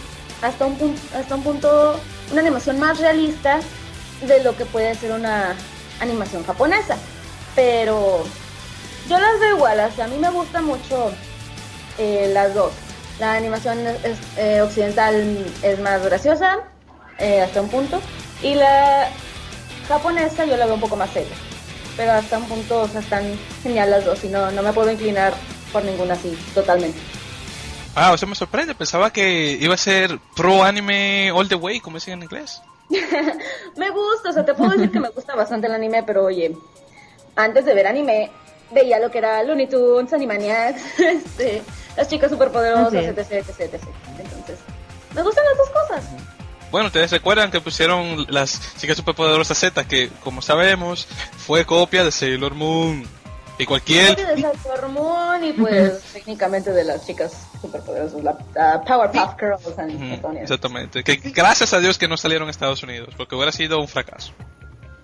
hasta, un punto, hasta un punto una animación más realista de lo que puede ser una animación japonesa. Pero yo las veo igual, o sea, a mí me gusta mucho eh, las dos. La animación es- eh, occidental es más graciosa hasta un punto y la japonesa yo la veo un poco más seria. Pero hasta un punto, o sea, están genial las dos y no, no me puedo inclinar por ninguna así, totalmente. Ah, eso me sorprende. Pensaba que iba a ser pro anime all the way, como dicen en inglés. [LAUGHS] me gusta, o sea, te puedo decir que me gusta bastante el anime, pero oye, antes de ver anime, veía lo que era Looney Tunes, Animaniacs, [LAUGHS] este, las chicas superpoderosas, etc, etc, etc. Entonces, me gustan las dos cosas. Bueno, ustedes recuerdan que pusieron las chicas superpoderosas Z, que como sabemos fue copia de Sailor Moon. Y cualquier... Copia de Sailor Moon y pues técnicamente de las chicas superpoderosas, la uh, Powerpuff Girls and Exactamente. Que gracias a Dios que no salieron a Estados Unidos, porque hubiera sido un fracaso.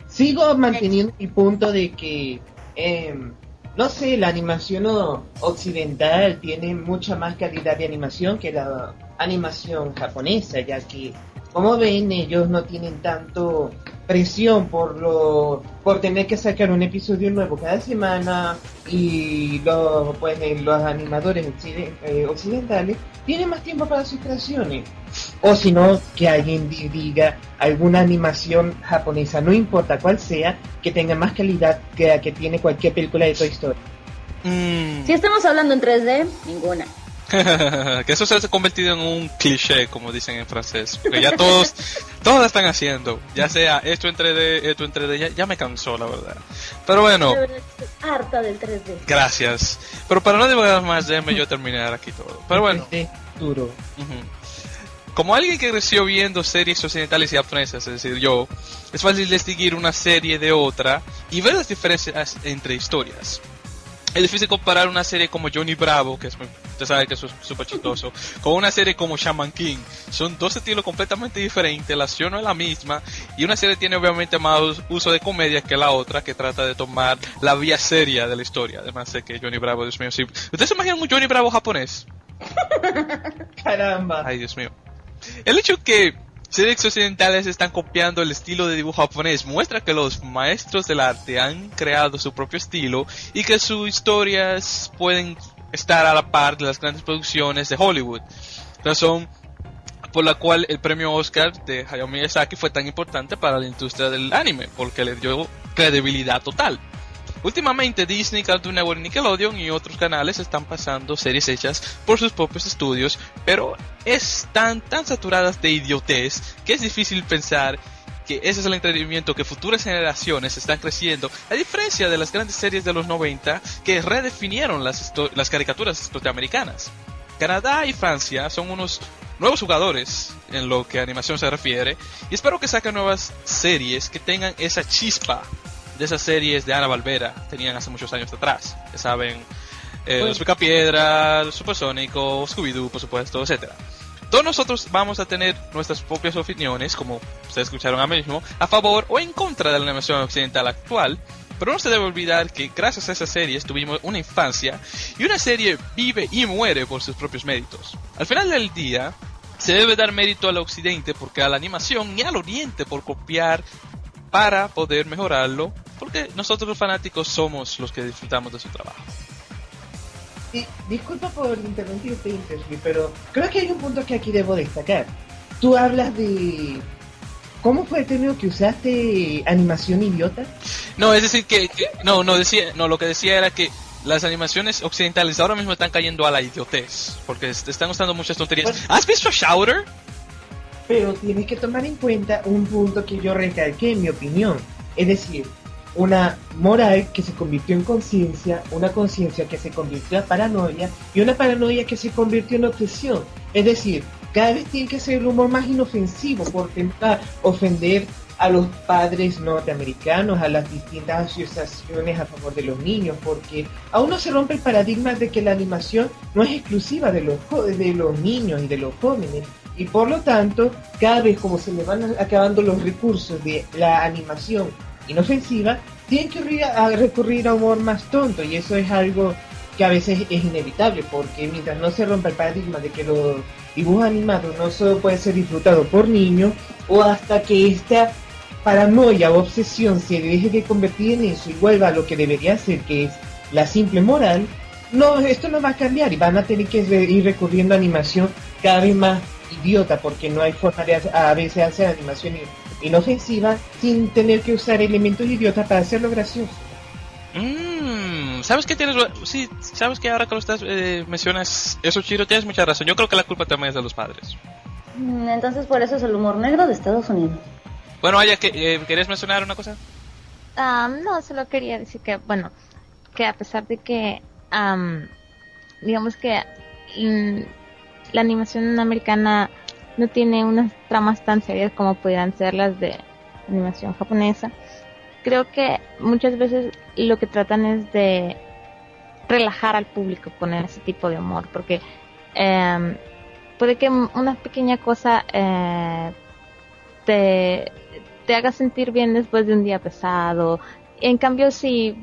Sigo manteniendo mi punto de que... Eh, no sé, la animación occidental tiene mucha más calidad de animación que la animación japonesa, ya que, como ven, ellos no tienen tanto presión por lo por tener que sacar un episodio nuevo cada semana y los pues los animadores eh, occidentales tienen más tiempo para sus creaciones. O si no que alguien diga alguna animación japonesa no importa cuál sea que tenga más calidad que la que tiene cualquier película de Toy Story. Mm. si estamos hablando en 3D ninguna [LAUGHS] que eso se ha convertido en un cliché, como dicen en francés. Porque ya todos, todos están haciendo. Ya sea esto en 3D, esto en 3D, ya, me cansó, la verdad. Pero bueno. harta del 3D. Gracias. Pero para no demorar más, déjame yo terminar aquí todo. Pero bueno. Duro. Como alguien que creció viendo series occidentales y japonesas, es decir, yo, es fácil distinguir una serie de otra y ver las diferencias entre historias. Es difícil comparar una serie como Johnny Bravo, que es usted sabe que es súper chistoso, [LAUGHS] con una serie como Shaman King. Son dos estilos completamente diferentes, la acción no es la misma, y una serie tiene obviamente más uso de comedia que la otra, que trata de tomar la vía seria de la historia. Además de que Johnny Bravo, Dios mío, sí. ¿Ustedes se imaginan un Johnny Bravo japonés? [LAUGHS] Caramba. Ay, Dios mío. El hecho que Series occidentales están copiando el estilo de dibujo japonés. Muestra que los maestros del arte han creado su propio estilo y que sus historias pueden estar a la par de las grandes producciones de Hollywood. Razón por la cual el premio Oscar de Hayao Miyazaki fue tan importante para la industria del anime, porque le dio credibilidad total. Últimamente Disney, Cartoon Network, Nickelodeon y otros canales están pasando series hechas por sus propios estudios, pero están tan saturadas de idiotez que es difícil pensar que ese es el entretenimiento que futuras generaciones están creciendo, a diferencia de las grandes series de los 90 que redefinieron las, las caricaturas norteamericanas. Canadá y Francia son unos nuevos jugadores en lo que a animación se refiere y espero que saquen nuevas series que tengan esa chispa de esas series de Ana Valvera tenían hace muchos años atrás. Ya saben, eh, Los Picapiedra, Supersónico, Scooby-Doo, por supuesto, etcétera. Todos nosotros vamos a tener nuestras propias opiniones, como ustedes escucharon a mismo, a favor o en contra de la animación occidental actual, pero no se debe olvidar que gracias a esas series tuvimos una infancia y una serie vive y muere por sus propios méritos. Al final del día, se debe dar mérito al occidente porque a la animación y al oriente por copiar para poder mejorarlo porque nosotros los fanáticos somos los que disfrutamos de su trabajo. disculpa por interrumpirte, pero creo que hay un punto que aquí debo destacar. Tú hablas de ¿Cómo fue el término que usaste? ¿Animación idiota? No, es decir que, no, no decía, no, lo que decía era que las animaciones occidentales ahora mismo están cayendo a la idiotez, porque están usando muchas tonterías. ¿Has visto Shouter? Pero tienes que tomar en cuenta un punto que yo recalqué en mi opinión, es decir, una moral que se convirtió en conciencia, una conciencia que se convirtió en paranoia y una paranoia que se convirtió en obsesión. Es decir, cada vez tiene que ser el humor más inofensivo por tentar ofender a los padres norteamericanos, a las distintas asociaciones a favor de los niños, porque aún no se rompe el paradigma de que la animación no es exclusiva de los, de los niños y de los jóvenes. Y por lo tanto, cada vez como se le van acabando los recursos de la animación inofensiva, tienen que recurrir a humor más tonto y eso es algo que a veces es inevitable porque mientras no se rompa el paradigma de que los dibujos animados no solo pueden ser disfrutados por niños o hasta que esta paranoia o obsesión se deje de convertir en eso y vuelva a lo que debería ser que es la simple moral, no, esto no va a cambiar y van a tener que ir recurriendo a animación cada vez más idiota porque no hay forma de a veces hacer animación inofensiva sin tener que usar elementos idiotas para hacerlo gracioso. ¿sabes qué tienes? Sí, sabes que ahora que lo estás eh, mencionas eso, Chiro, tienes mucha razón. Yo creo que la culpa también es de los padres. Mm, Entonces por eso es el humor negro de Estados Unidos. Bueno, Aya, ¿qué- eh, ¿querías mencionar una cosa? Am, no, solo quería decir que, bueno, que a pesar de que, am, digamos que mm, la animación americana no tiene unas tramas tan serias como pudieran ser las de animación japonesa, creo que muchas veces lo que tratan es de relajar al público con ese tipo de humor, porque em, puede que una pequeña cosa eh, te, te haga sentir bien después de un día pesado. En cambio, si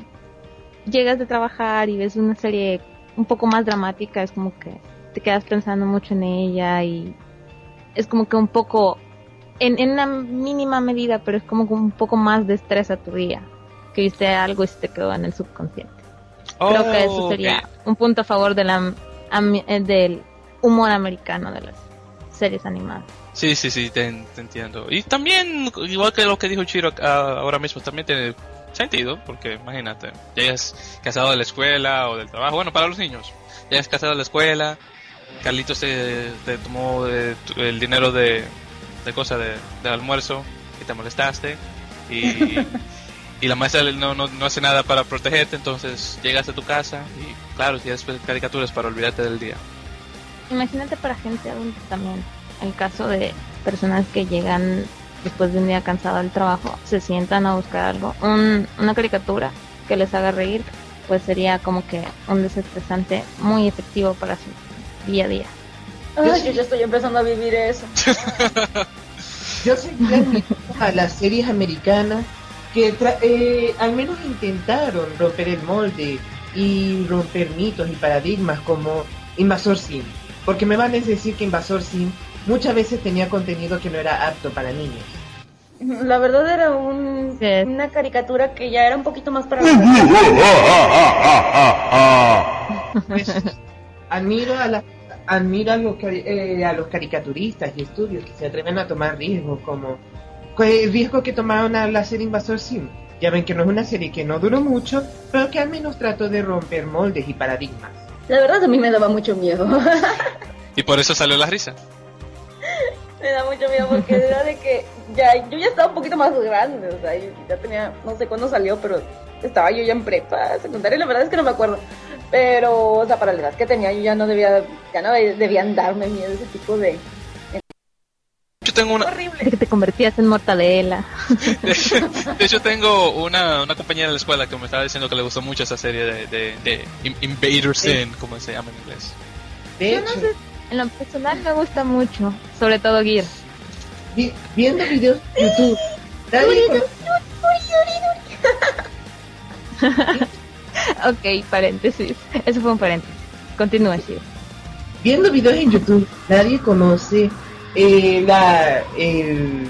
llegas de trabajar y ves una serie un poco más dramática, es como que te quedas pensando mucho en ella y es como que un poco, en, en una mínima medida, pero es como que un poco más de estrés a tu día, que viste algo y se te quedó en el subconsciente. Creo que eso Oh, sería un punto a favor de la, eh, del humor americano de las series animadas. Sí, sí, sí, te, te entiendo. Y también, igual que lo que dijo Chiro ah, ahora mismo, también tiene sentido, porque imagínate, llegas casado de la escuela o del trabajo, bueno, para los niños, llegas casado de la escuela, Carlitos te, te tomó de tu- el dinero de, de cosa de, del almuerzo y te molestaste, y, [LAUGHS] y la maestra no, no, no hace nada para protegerte, entonces llegas a tu casa y, claro, tienes caricaturas para olvidarte del día. Imagínate para gente adulta también. El caso de personas que llegan después de un día cansado del trabajo, se sientan a buscar algo, un- una caricatura que les haga reír, pues sería como que un desestresante muy efectivo para su día a día. Ay, yo ya estoy empezando a vivir eso. [LAUGHS] Yo soy gran a las series americanas que tra- eh, al menos intentaron romper el molde y romper mitos y paradigmas como Invasor Sim. Porque me van a decir que Invasor Sim muchas veces tenía contenido que no era apto para niños. La verdad era un, Sí. una caricatura que ya era un poquito más para [LAUGHS] [LAUGHS] Pues, admiro a la- admiro a los, cari- eh, a los caricaturistas y estudios que se atreven a tomar riesgos como el riesgo que tomaron a la serie Invasor Sim. Ya ven que no es una serie que no duró mucho, pero que al menos trató de romper moldes y paradigmas. La verdad a mí me daba mucho miedo. Y por eso salió la risa. [LAUGHS] me da mucho miedo porque era de que ya yo ya estaba un poquito más grande, o sea, yo ya tenía, no sé cuándo salió, pero estaba yo ya en prepa, secundaria, la verdad es que no me acuerdo. Pero, o sea, para la edad que tenía, yo ya no debía, ya no debían darme miedo ese tipo de... Yo tengo una, De que te convertías en mortadela. [LAUGHS] De hecho, tengo una, una compañera de la escuela que me estaba diciendo que le gustó mucho esa serie de, de, de In- Invader Sin, como se llama en inglés. De Yo no hecho, sé, en lo personal me gusta mucho, sobre todo Gear. vi- viendo videos de YouTube, nadie con- [LAUGHS] Ok, paréntesis. Eso fue un paréntesis. Continúa, Shiro. viendo videos en YouTube, nadie conoce eh, la, el,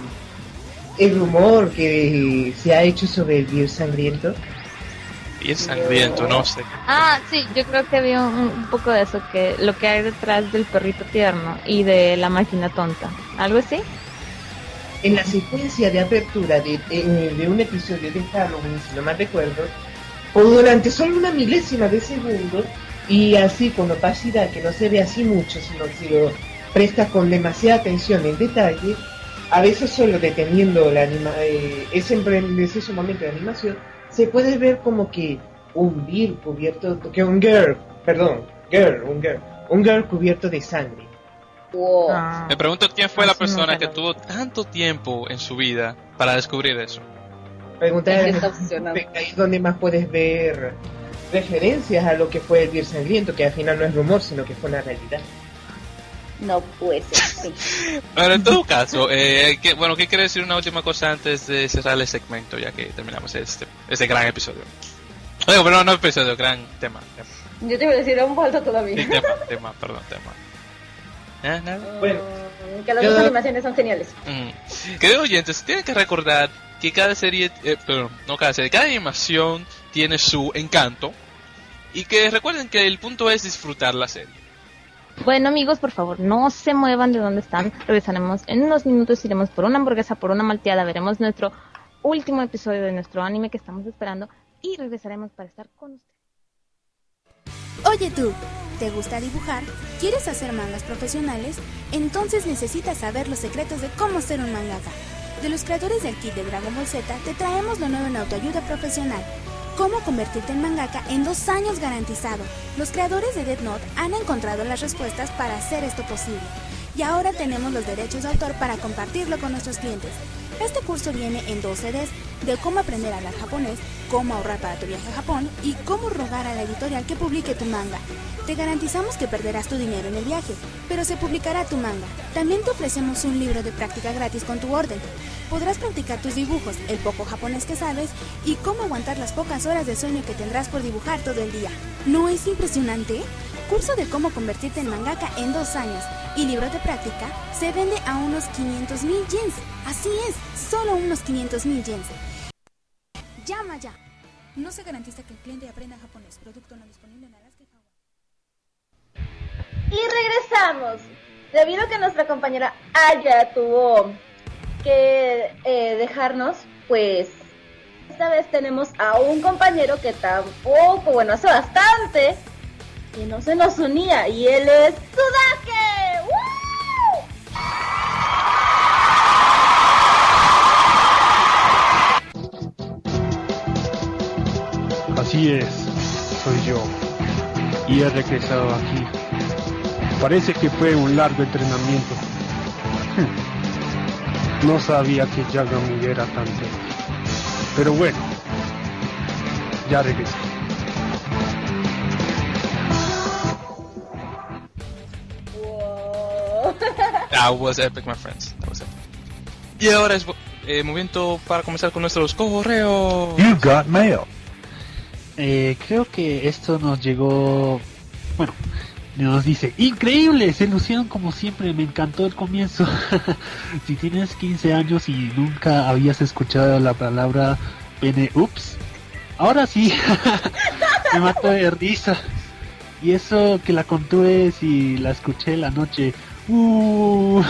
el rumor que se ha hecho sobre el virus sangriento. Sangriento, no sé. Ah, sí, yo creo que había un, un poco de eso, que lo que hay detrás del perrito tierno y de la máquina tonta. ¿Algo así? En la secuencia de apertura de, eh, de un episodio de Halloween, si no mal recuerdo, o durante solo una milésima de segundo, y así con opacidad que no se ve así mucho, sino si lo prestas con demasiada atención en detalle, a veces solo deteniendo la anima eh, ese, momento de animación, se puede ver como que un Bill cubierto, que un girl, perdón, girl, un girl, un girl cubierto de sangre. Wow. Ah. Me pregunto quién fue la persona que tuvo tanto tiempo en su vida para descubrir eso. Preguntar Es que está obsesionado. ahí es donde más puedes ver referencias a lo que fue el Vir Sangriento, que al final no es rumor, sino que fue una realidad. No puede ser. sí. Pero en todo caso, eh, ¿qué- bueno, ¿qué quiere decir una última cosa antes de cerrar el segmento, ya que terminamos este, este gran episodio? Digo, pero no, no episodio, gran tema. tema. Yo te iba a decir, aún falta Sí, todavía. tema, tema, perdón, tema. ¿Eh? ¿Nada? Bueno. Mm, que las dos Yo- animaciones son geniales. Mm. Queridos oyentes, tienen que recordar que cada serie, eh, perdón, no cada serie, cada animación tiene su encanto. Y que recuerden que el punto es disfrutar la serie. Bueno amigos, por favor, no se muevan de donde están. Regresaremos en unos minutos, iremos por una hamburguesa, por una malteada, veremos nuestro último episodio de nuestro anime que estamos esperando y regresaremos para estar con ustedes. Oye tú, ¿te gusta dibujar? ¿Quieres hacer mangas profesionales? Entonces necesitas saber los secretos de cómo ser un mangaka. De los creadores del kit de Dragon Ball Z te traemos lo nuevo en autoayuda profesional. Cómo convertirte en mangaka en dos años garantizado. Los creadores de Death Note han encontrado las respuestas para hacer esto posible. Y ahora tenemos los derechos de autor para compartirlo con nuestros clientes. Este curso viene en dos CDs de cómo aprender a hablar japonés, cómo ahorrar para tu viaje a Japón y cómo rogar a la editorial que publique tu manga. Te garantizamos que perderás tu dinero en el viaje, pero se publicará tu manga. También te ofrecemos un libro de práctica gratis con tu orden. Podrás practicar tus dibujos, el poco japonés que sabes y cómo aguantar las pocas horas de sueño que tendrás por dibujar todo el día. ¿No es impresionante? Curso de cómo convertirte en mangaka en dos años y libro de práctica se vende a unos 500 mil yens. Así es, solo unos 500 mil yens. Llama ya. No se garantiza que el cliente aprenda japonés. Producto no disponible en Alaska y Hawái. Y regresamos. Debido a que nuestra compañera Aya tuvo que eh, dejarnos, pues esta vez tenemos a un compañero que tampoco, bueno, hace bastante que no se nos unía y él es Sudake. ¡Woo! Así es, soy yo. Y he regresado aquí. Parece que fue un largo entrenamiento. [LAUGHS] No sabía que Yagami era tan débil. Pero bueno, ya regresé. Wow. [LAUGHS] That was epic, my friends. That was epic. Y ahora es eh, momento para comenzar con nuestros correos. You got mail. Eh, creo que esto nos llegó. Bueno, nos dice: Increíble, se lucieron como siempre. Me encantó el comienzo. [LAUGHS] si tienes 15 años y nunca habías escuchado la palabra pene ups, ahora sí. [LAUGHS] Me mato de risa. Y eso que la contuve si la escuché la noche. Uh,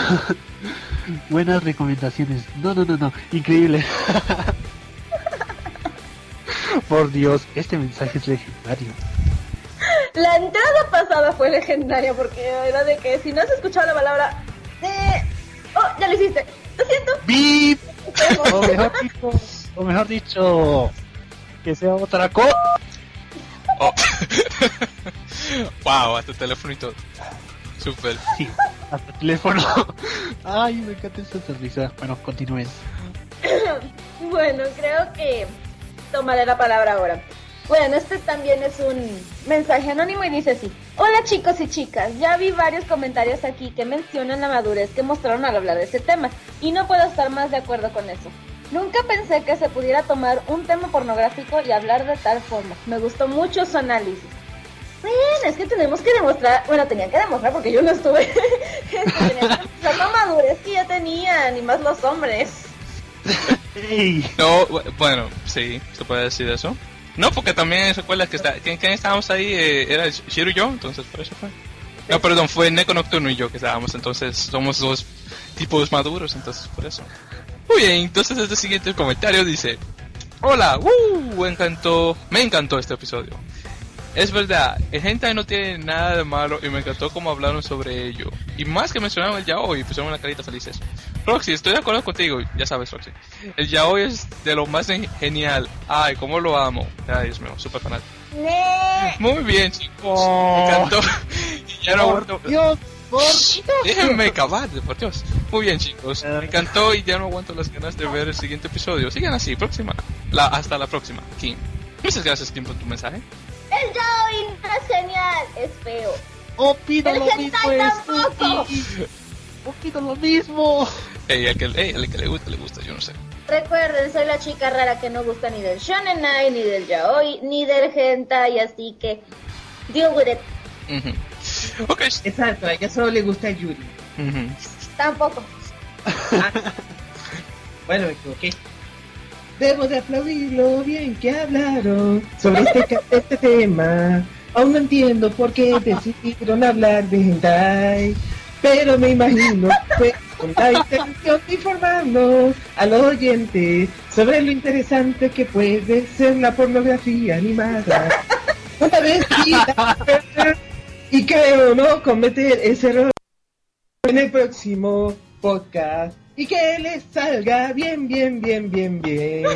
[LAUGHS] buenas recomendaciones. No, no, no, no. Increíble. Por Dios, este mensaje es legendario. La entrada pasada fue legendaria porque era de que si no has escuchado la palabra de... Oh, ya lo hiciste. Lo siento. ¡Bip! O mejor dicho, o mejor dicho que sea otra cosa. Oh. [LAUGHS] wow, hasta teléfono y todo. Super. Sí, hasta teléfono. Ay, me encanta esta sonrisa. Bueno, continúen. bueno, creo que tomaré la palabra ahora. Bueno, este también es un mensaje anónimo y dice así. Hola chicos y chicas, ya vi varios comentarios aquí que mencionan la madurez que mostraron al hablar de este tema y no puedo estar más de acuerdo con eso. Nunca pensé que se pudiera tomar un tema pornográfico y hablar de tal forma. Me gustó mucho su análisis. Bueno, es que tenemos que demostrar, bueno, tenían que demostrar porque yo no estuve. [LAUGHS] demostrar la madurez que ya tenían y más los hombres. [LAUGHS] No, bu- bueno, sí, se puede decir eso. No, porque también recuerdas que está, ¿quién, quién estábamos ahí? Eh, era Shiro y yo, entonces por eso fue. No, perdón, fue Neko Nocturno y yo que estábamos, entonces somos dos tipos maduros, entonces por eso. Muy bien, entonces este siguiente comentario dice: Hola, uh, me encantó, me encantó este episodio. Es verdad, el hentai no tiene nada de malo y me encantó cómo hablaron sobre ello. Y más que mencionaron el yaoi pusieron una carita felices. Roxy, estoy de acuerdo contigo, ya sabes Roxy. El yaoi es de lo más gen- genial. Ay, cómo lo amo. Ay, Dios mío, super fanático. Muy bien, chicos. Me encantó. Y [LAUGHS] ya no aguanto. Dios, por Déjenme acabar, por Dios. Muy bien, chicos. Me encantó y ya no aguanto las ganas de ver el siguiente episodio. Sigan así, próxima. La, hasta la próxima, Kim. Muchas gracias, Kim, por tu mensaje. El yaoi no es genial, es feo. opino El lo mismo, tampoco. Opino lo mismo. Ey, el que, ey, que le gusta, le gusta, yo no sé. Recuerden, soy la chica rara que no gusta ni del shonenai, ni del yaoi, ni del hentai, así que deal with it. Ok. Exacto, a ella solo le gusta Yuri. Ujú. Tampoco. [LAUGHS] Bueno, me equivoqué. Debo de aplaudir lo bien que hablaron sobre este, [LAUGHS] este tema. Aún no entiendo por qué decidieron hablar de hentai, pero me imagino que con la intención de informarnos al oyente sobre lo interesante que puede ser la pornografía animada. Una vez y creo no cometer ese error en el próximo podcast y que les salga bien, bien, bien, bien, bien. [LAUGHS]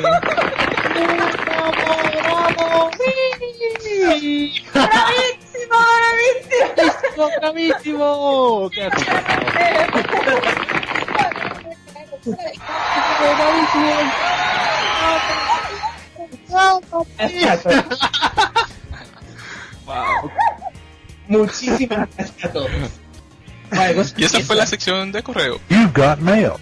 ¡Bravísimo, bravísimo! ¡Bravísimo! [LAUGHS] Wow. Muchísimas gracias a todos. [LAUGHS] Y esa fue la sección de correo. You got mail.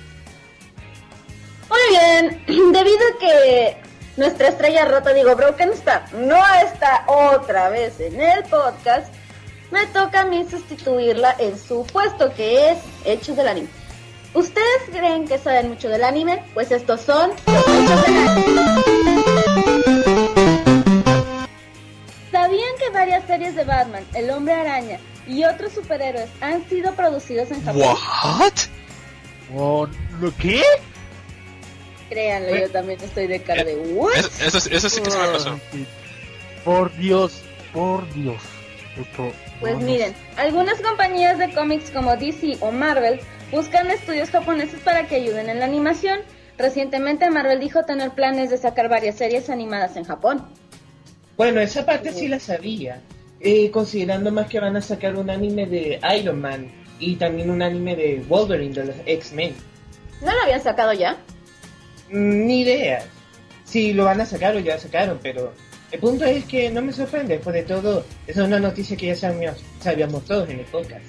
Muy bien, [CLEARS THROAT] debido a que nuestra estrella rota, digo, Broken Star, no está otra vez en el podcast, me toca a mí sustituirla en su puesto, que es Hechos del Anime. ¿Ustedes creen que saben mucho del anime? Pues estos son los Hechos del Anime. ¿Sabían que varias series de Batman, El Hombre Araña y otros superhéroes han sido producidos en Japón? What? Oh, ¿lo ¿Qué? Créanlo, yo también estoy de cara de ¿what? Eso, eso, eso sí que se me pasó. Por Dios, por Dios. Esto, Pues miren, algunas compañías de cómics como DC o Marvel buscan estudios japoneses para que ayuden en la animación. Recientemente Marvel dijo tener planes de sacar varias series animadas en Japón. Bueno, esa parte sí la sabía. Eh, considerando más que van a sacar un anime de Iron Man y también un anime de Wolverine de los X-Men. ¿No lo habían sacado ya? Ni idea. Si lo van a sacar o ya lo sacaron, pero el punto es que no me sorprende. Después de todo, esa es una noticia que ya sabíamos, sabíamos todos en el podcast.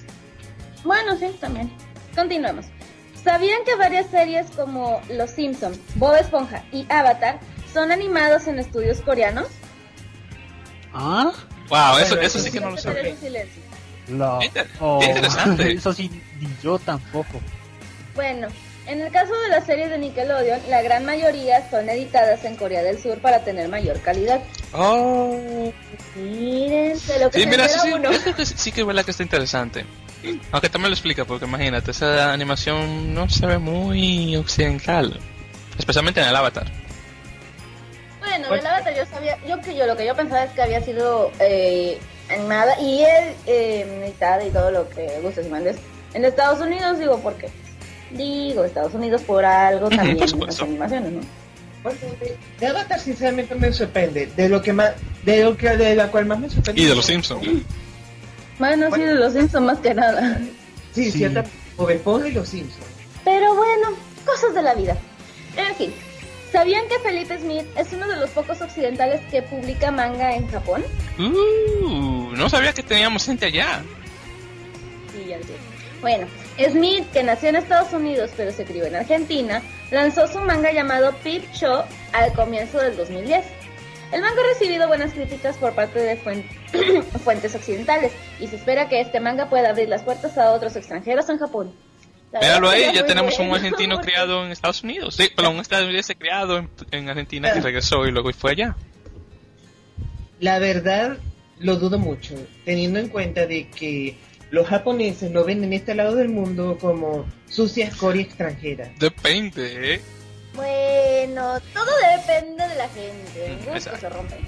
Bueno, sí, también. Continuemos. ¿Sabían que varias series como Los Simpson, Bob Esponja y Avatar son animados en estudios coreanos? ¿Ah? Wow, eso, eso sí que no lo sabía. Inter- oh, interesante. [LAUGHS] Eso sí, ni yo tampoco. Bueno, en el caso de las series de Nickelodeon, la gran mayoría son editadas en Corea del Sur para tener mayor calidad. Oh. Miren, de lo que Sí, se mira, sí, sí, uno. sí sí que es verdad que está interesante. Aunque también lo explica, porque imagínate, esa animación no se ve muy occidental. Especialmente en el avatar. Bueno, del Avatar yo sabía, yo que yo lo que yo pensaba es que había sido eh, animada y él eh, editada y todo lo que gustes y mandes en Estados Unidos, digo, ¿por qué? Digo, Estados Unidos por algo también por las supuesto. animaciones, ¿no? Bueno, de, Avatar sinceramente me sorprende. De lo que más, de lo que de la cual más me sorprende. Y de los Simpsons. Bueno, sí, de los Simpsons más que nada. Sí, Sí. cierta. Y los Simpsons. Pero bueno, cosas de la vida. En fin, ¿sabían que Felipe Smith es uno de los pocos occidentales que publica manga en Japón? Uh, no sabía que teníamos gente allá. Sí, ya entiendo. Bueno, Smith, que nació en Estados Unidos pero se crió en Argentina, lanzó su manga llamado Peep Show al comienzo del 2010. El manga ha recibido buenas críticas por parte de fuen- [CLEARS THROAT] fuentes occidentales y se espera que este manga pueda abrir las puertas a otros extranjeros en Japón. La Míralo ahí, ya tenemos un argentino [LAUGHS] criado en Estados Unidos. Sí, perdón, un estadounidense criado en, en Argentina que regresó y luego fue allá. La verdad, lo dudo mucho, teniendo en cuenta de que los japoneses no ven en este lado del mundo como sucia escoria extranjera. Depende, ¿eh? Bueno, todo depende de la gente. Mm, se rompen.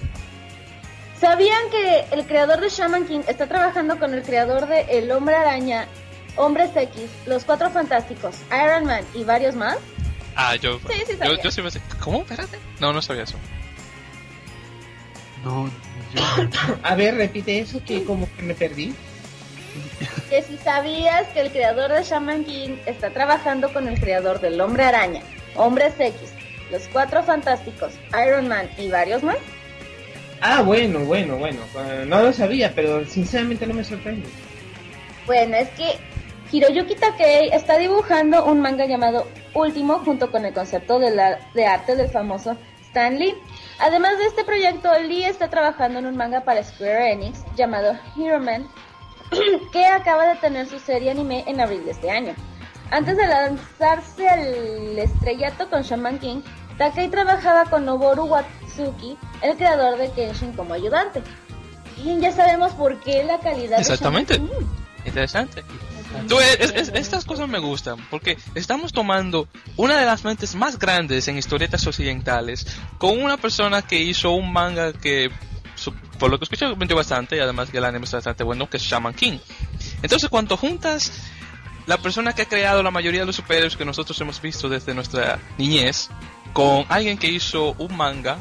¿Sabían que el creador de Shaman King está trabajando con el creador de El Hombre Araña, Hombres X, Los Cuatro Fantásticos, Iron Man y varios más? Ah, yo. Sí, sí yo, sabía. yo sí me sé. ¿Cómo? Espérate. No, no sabía eso. No, yo. [COUGHS] A ver, repite eso que como que me perdí. Que si sabías que el creador de Shaman King está trabajando con el creador del Hombre Araña, Hombres X, Los Cuatro Fantásticos, Iron Man y varios más. Ah, bueno, bueno, bueno. eh, no lo sabía, pero sinceramente no me sorprende. Bueno, es que Hiroyuki Takei está dibujando un manga llamado Último junto con el concepto de, la, de arte del famoso Stan Lee. Además de este proyecto, Lee está trabajando en un manga para Square Enix llamado Hero Man, [CLEARS THROAT] que acaba de tener su serie anime en abril de este año. Antes de lanzarse al estrellato con Shaman King, Takei trabajaba con Noboru Watsuki, el creador de Kenshin, como ayudante. Y ya sabemos por qué la calidad de Exactamente. Shaman King. Interesante. Tú, es- es- estas cosas me gustan porque estamos tomando una de las mentes más grandes en historietas occidentales con una persona que hizo un manga que por lo que escuché, me bastante, y además que el anime es bastante bueno, que es Shaman King. Entonces, cuando juntas la persona que ha creado la mayoría de los superhéroes que nosotros hemos visto desde nuestra niñez, con alguien que hizo un manga,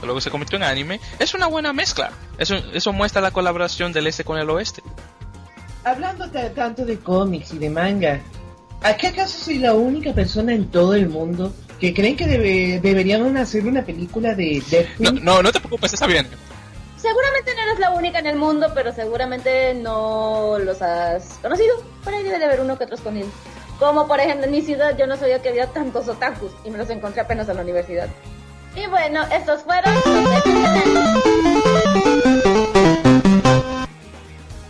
que luego se convirtió en anime, es una buena mezcla. Eso, eso muestra la colaboración del este con el oeste. Hablando tanto de cómics y de manga, ¿a qué acaso soy la única persona en todo el mundo que creen que debe- deberíamos hacer una película de No, Deathwing? no, no te preocupes, está bien. Seguramente no eres la única en el mundo, pero seguramente no los has conocido. Por ahí debe de haber uno que otro escondido. Como por ejemplo en mi ciudad yo no sabía que había tantos otakus y me los encontré apenas en la universidad. Y bueno, estos fueron los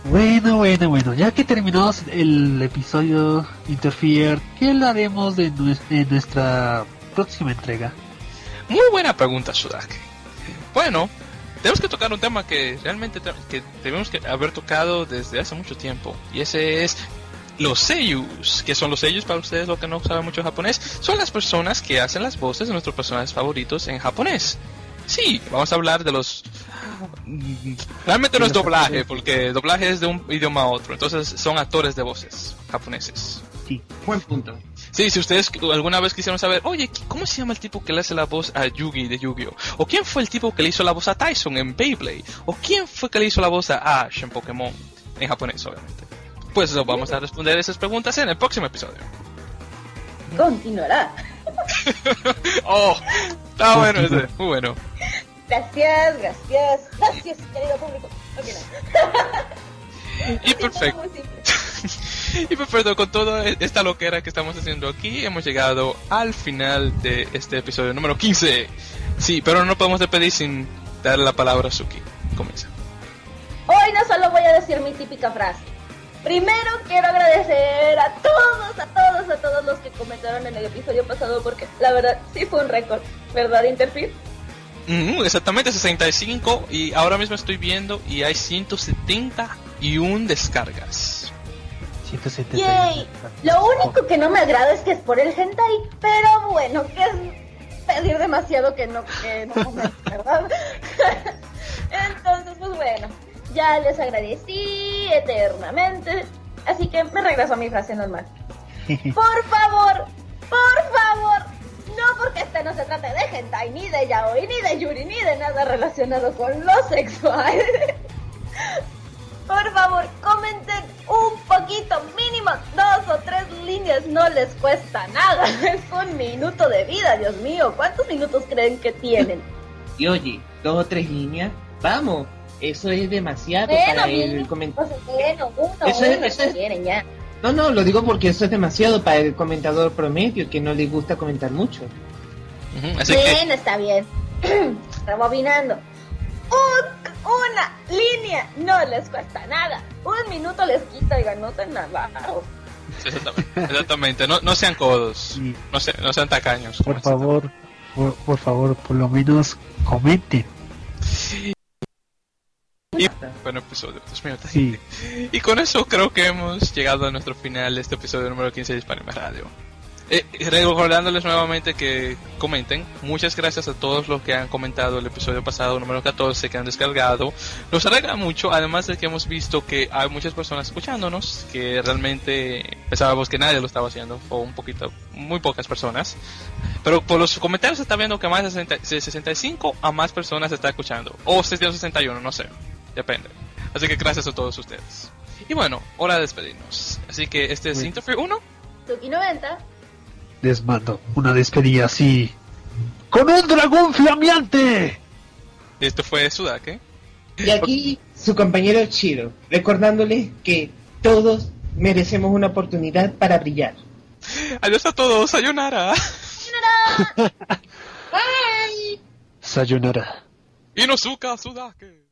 Bueno, bueno, bueno, ya que terminamos el episodio Interfere, ¿qué hablaremos de, nues- de nuestra próxima entrega? Muy buena pregunta, Sudake. Bueno, tenemos que tocar un tema que realmente te- que debemos que haber tocado desde hace mucho tiempo. Y ese es los seiyus. que son los seiyus para ustedes lo que no saben mucho japonés? Son las personas que hacen las voces de nuestros personajes favoritos en japonés. Sí, vamos a hablar de los... Realmente no es doblaje, porque doblaje es de un idioma a otro. Entonces son actores de voces japoneses. Sí. Buen punto. Sí, si ustedes alguna vez quisieron saber, oye, ¿cómo se llama el tipo que le hace la voz a Yugi de Yu-Gi-Oh? ¿O quién fue el tipo que le hizo la voz a Tyson en Beyblade? ¿O quién fue que le hizo la voz a Ash en Pokémon? En japonés, obviamente. Pues vamos a responder esas preguntas en el próximo episodio. Continuará. [LAUGHS] ¡Oh! Está bueno ese, muy bueno. Gracias, gracias, gracias, querido público. No. Y perfecto. [LAUGHS] Y perfecto, con toda esta loquera que estamos haciendo aquí, hemos llegado al final de este episodio número 15. Sí, pero no podemos despedir sin darle la palabra a Suki. Comienza. Hoy no solo voy a decir mi típica frase. Primero quiero agradecer a todos, a todos, a todos los que comentaron en el episodio pasado porque la verdad sí fue un récord, ¿verdad, Interfit? Mm, exactamente 65 y ahora mismo estoy viendo y hay 171 descargas. 170. Yay. Lo único que no me agrada es que es por el hentai, pero bueno, que es pedir demasiado que no, que no ¿verdad? [LAUGHS] [LAUGHS] Entonces, pues bueno, ya les agradecí eternamente, así que me regreso a mi frase normal. [LAUGHS] Por favor, por favor, no porque este no se trate de hentai, ni de yaoi, ni de yuri, ni de nada relacionado con lo sexual. Por favor, comenten un poquito, mínimo dos o tres líneas, no les cuesta nada. [LAUGHS] Es un minuto de vida, Dios mío. ¿Cuántos minutos creen que tienen? Y oye, dos o tres líneas, vamos, eso es demasiado Bueno, para el comentario. bueno, uno, Eso es- uno, eso si es- quieren ya. No, no, lo digo porque eso es demasiado para el comentador promedio que no le gusta comentar mucho. Así que, Bien, está bien. [CLEARS THROAT] Rebobinando. Un- una línea no les cuesta nada. Un minuto les quita y no sean navaros. exactamente, exactamente. No, no sean codos, no, se- no sean tacaños. Por favor, por, por favor, por lo menos comenten. Y bueno episodio, Sí. gente. [LAUGHS] Y con eso creo que hemos llegado a nuestro final de este episodio número 15 de Hispanime Radio. Eh, recordándoles nuevamente que comenten. Muchas gracias a todos los que han comentado el episodio pasado, número 14, que han descargado. Nos alegra mucho, además de que hemos visto que hay muchas personas escuchándonos, que realmente pensábamos que nadie lo estaba haciendo, o un poquito, muy pocas personas. Pero por los comentarios se está viendo que más de 60 de 65 a más personas se está escuchando. O 61, no sé. Depende. Así que gracias a todos ustedes. Y bueno, hora de despedirnos. Así que este es Interfere 1. Tuki 90. Les mando una despedida así. ¡Con un dragón flameante! Esto fue Sudake. Y aquí su compañero Chiro, recordándoles que todos merecemos una oportunidad para brillar. Adiós a todos, sayonara. Sayonara. [LAUGHS] Inosuka Sudake.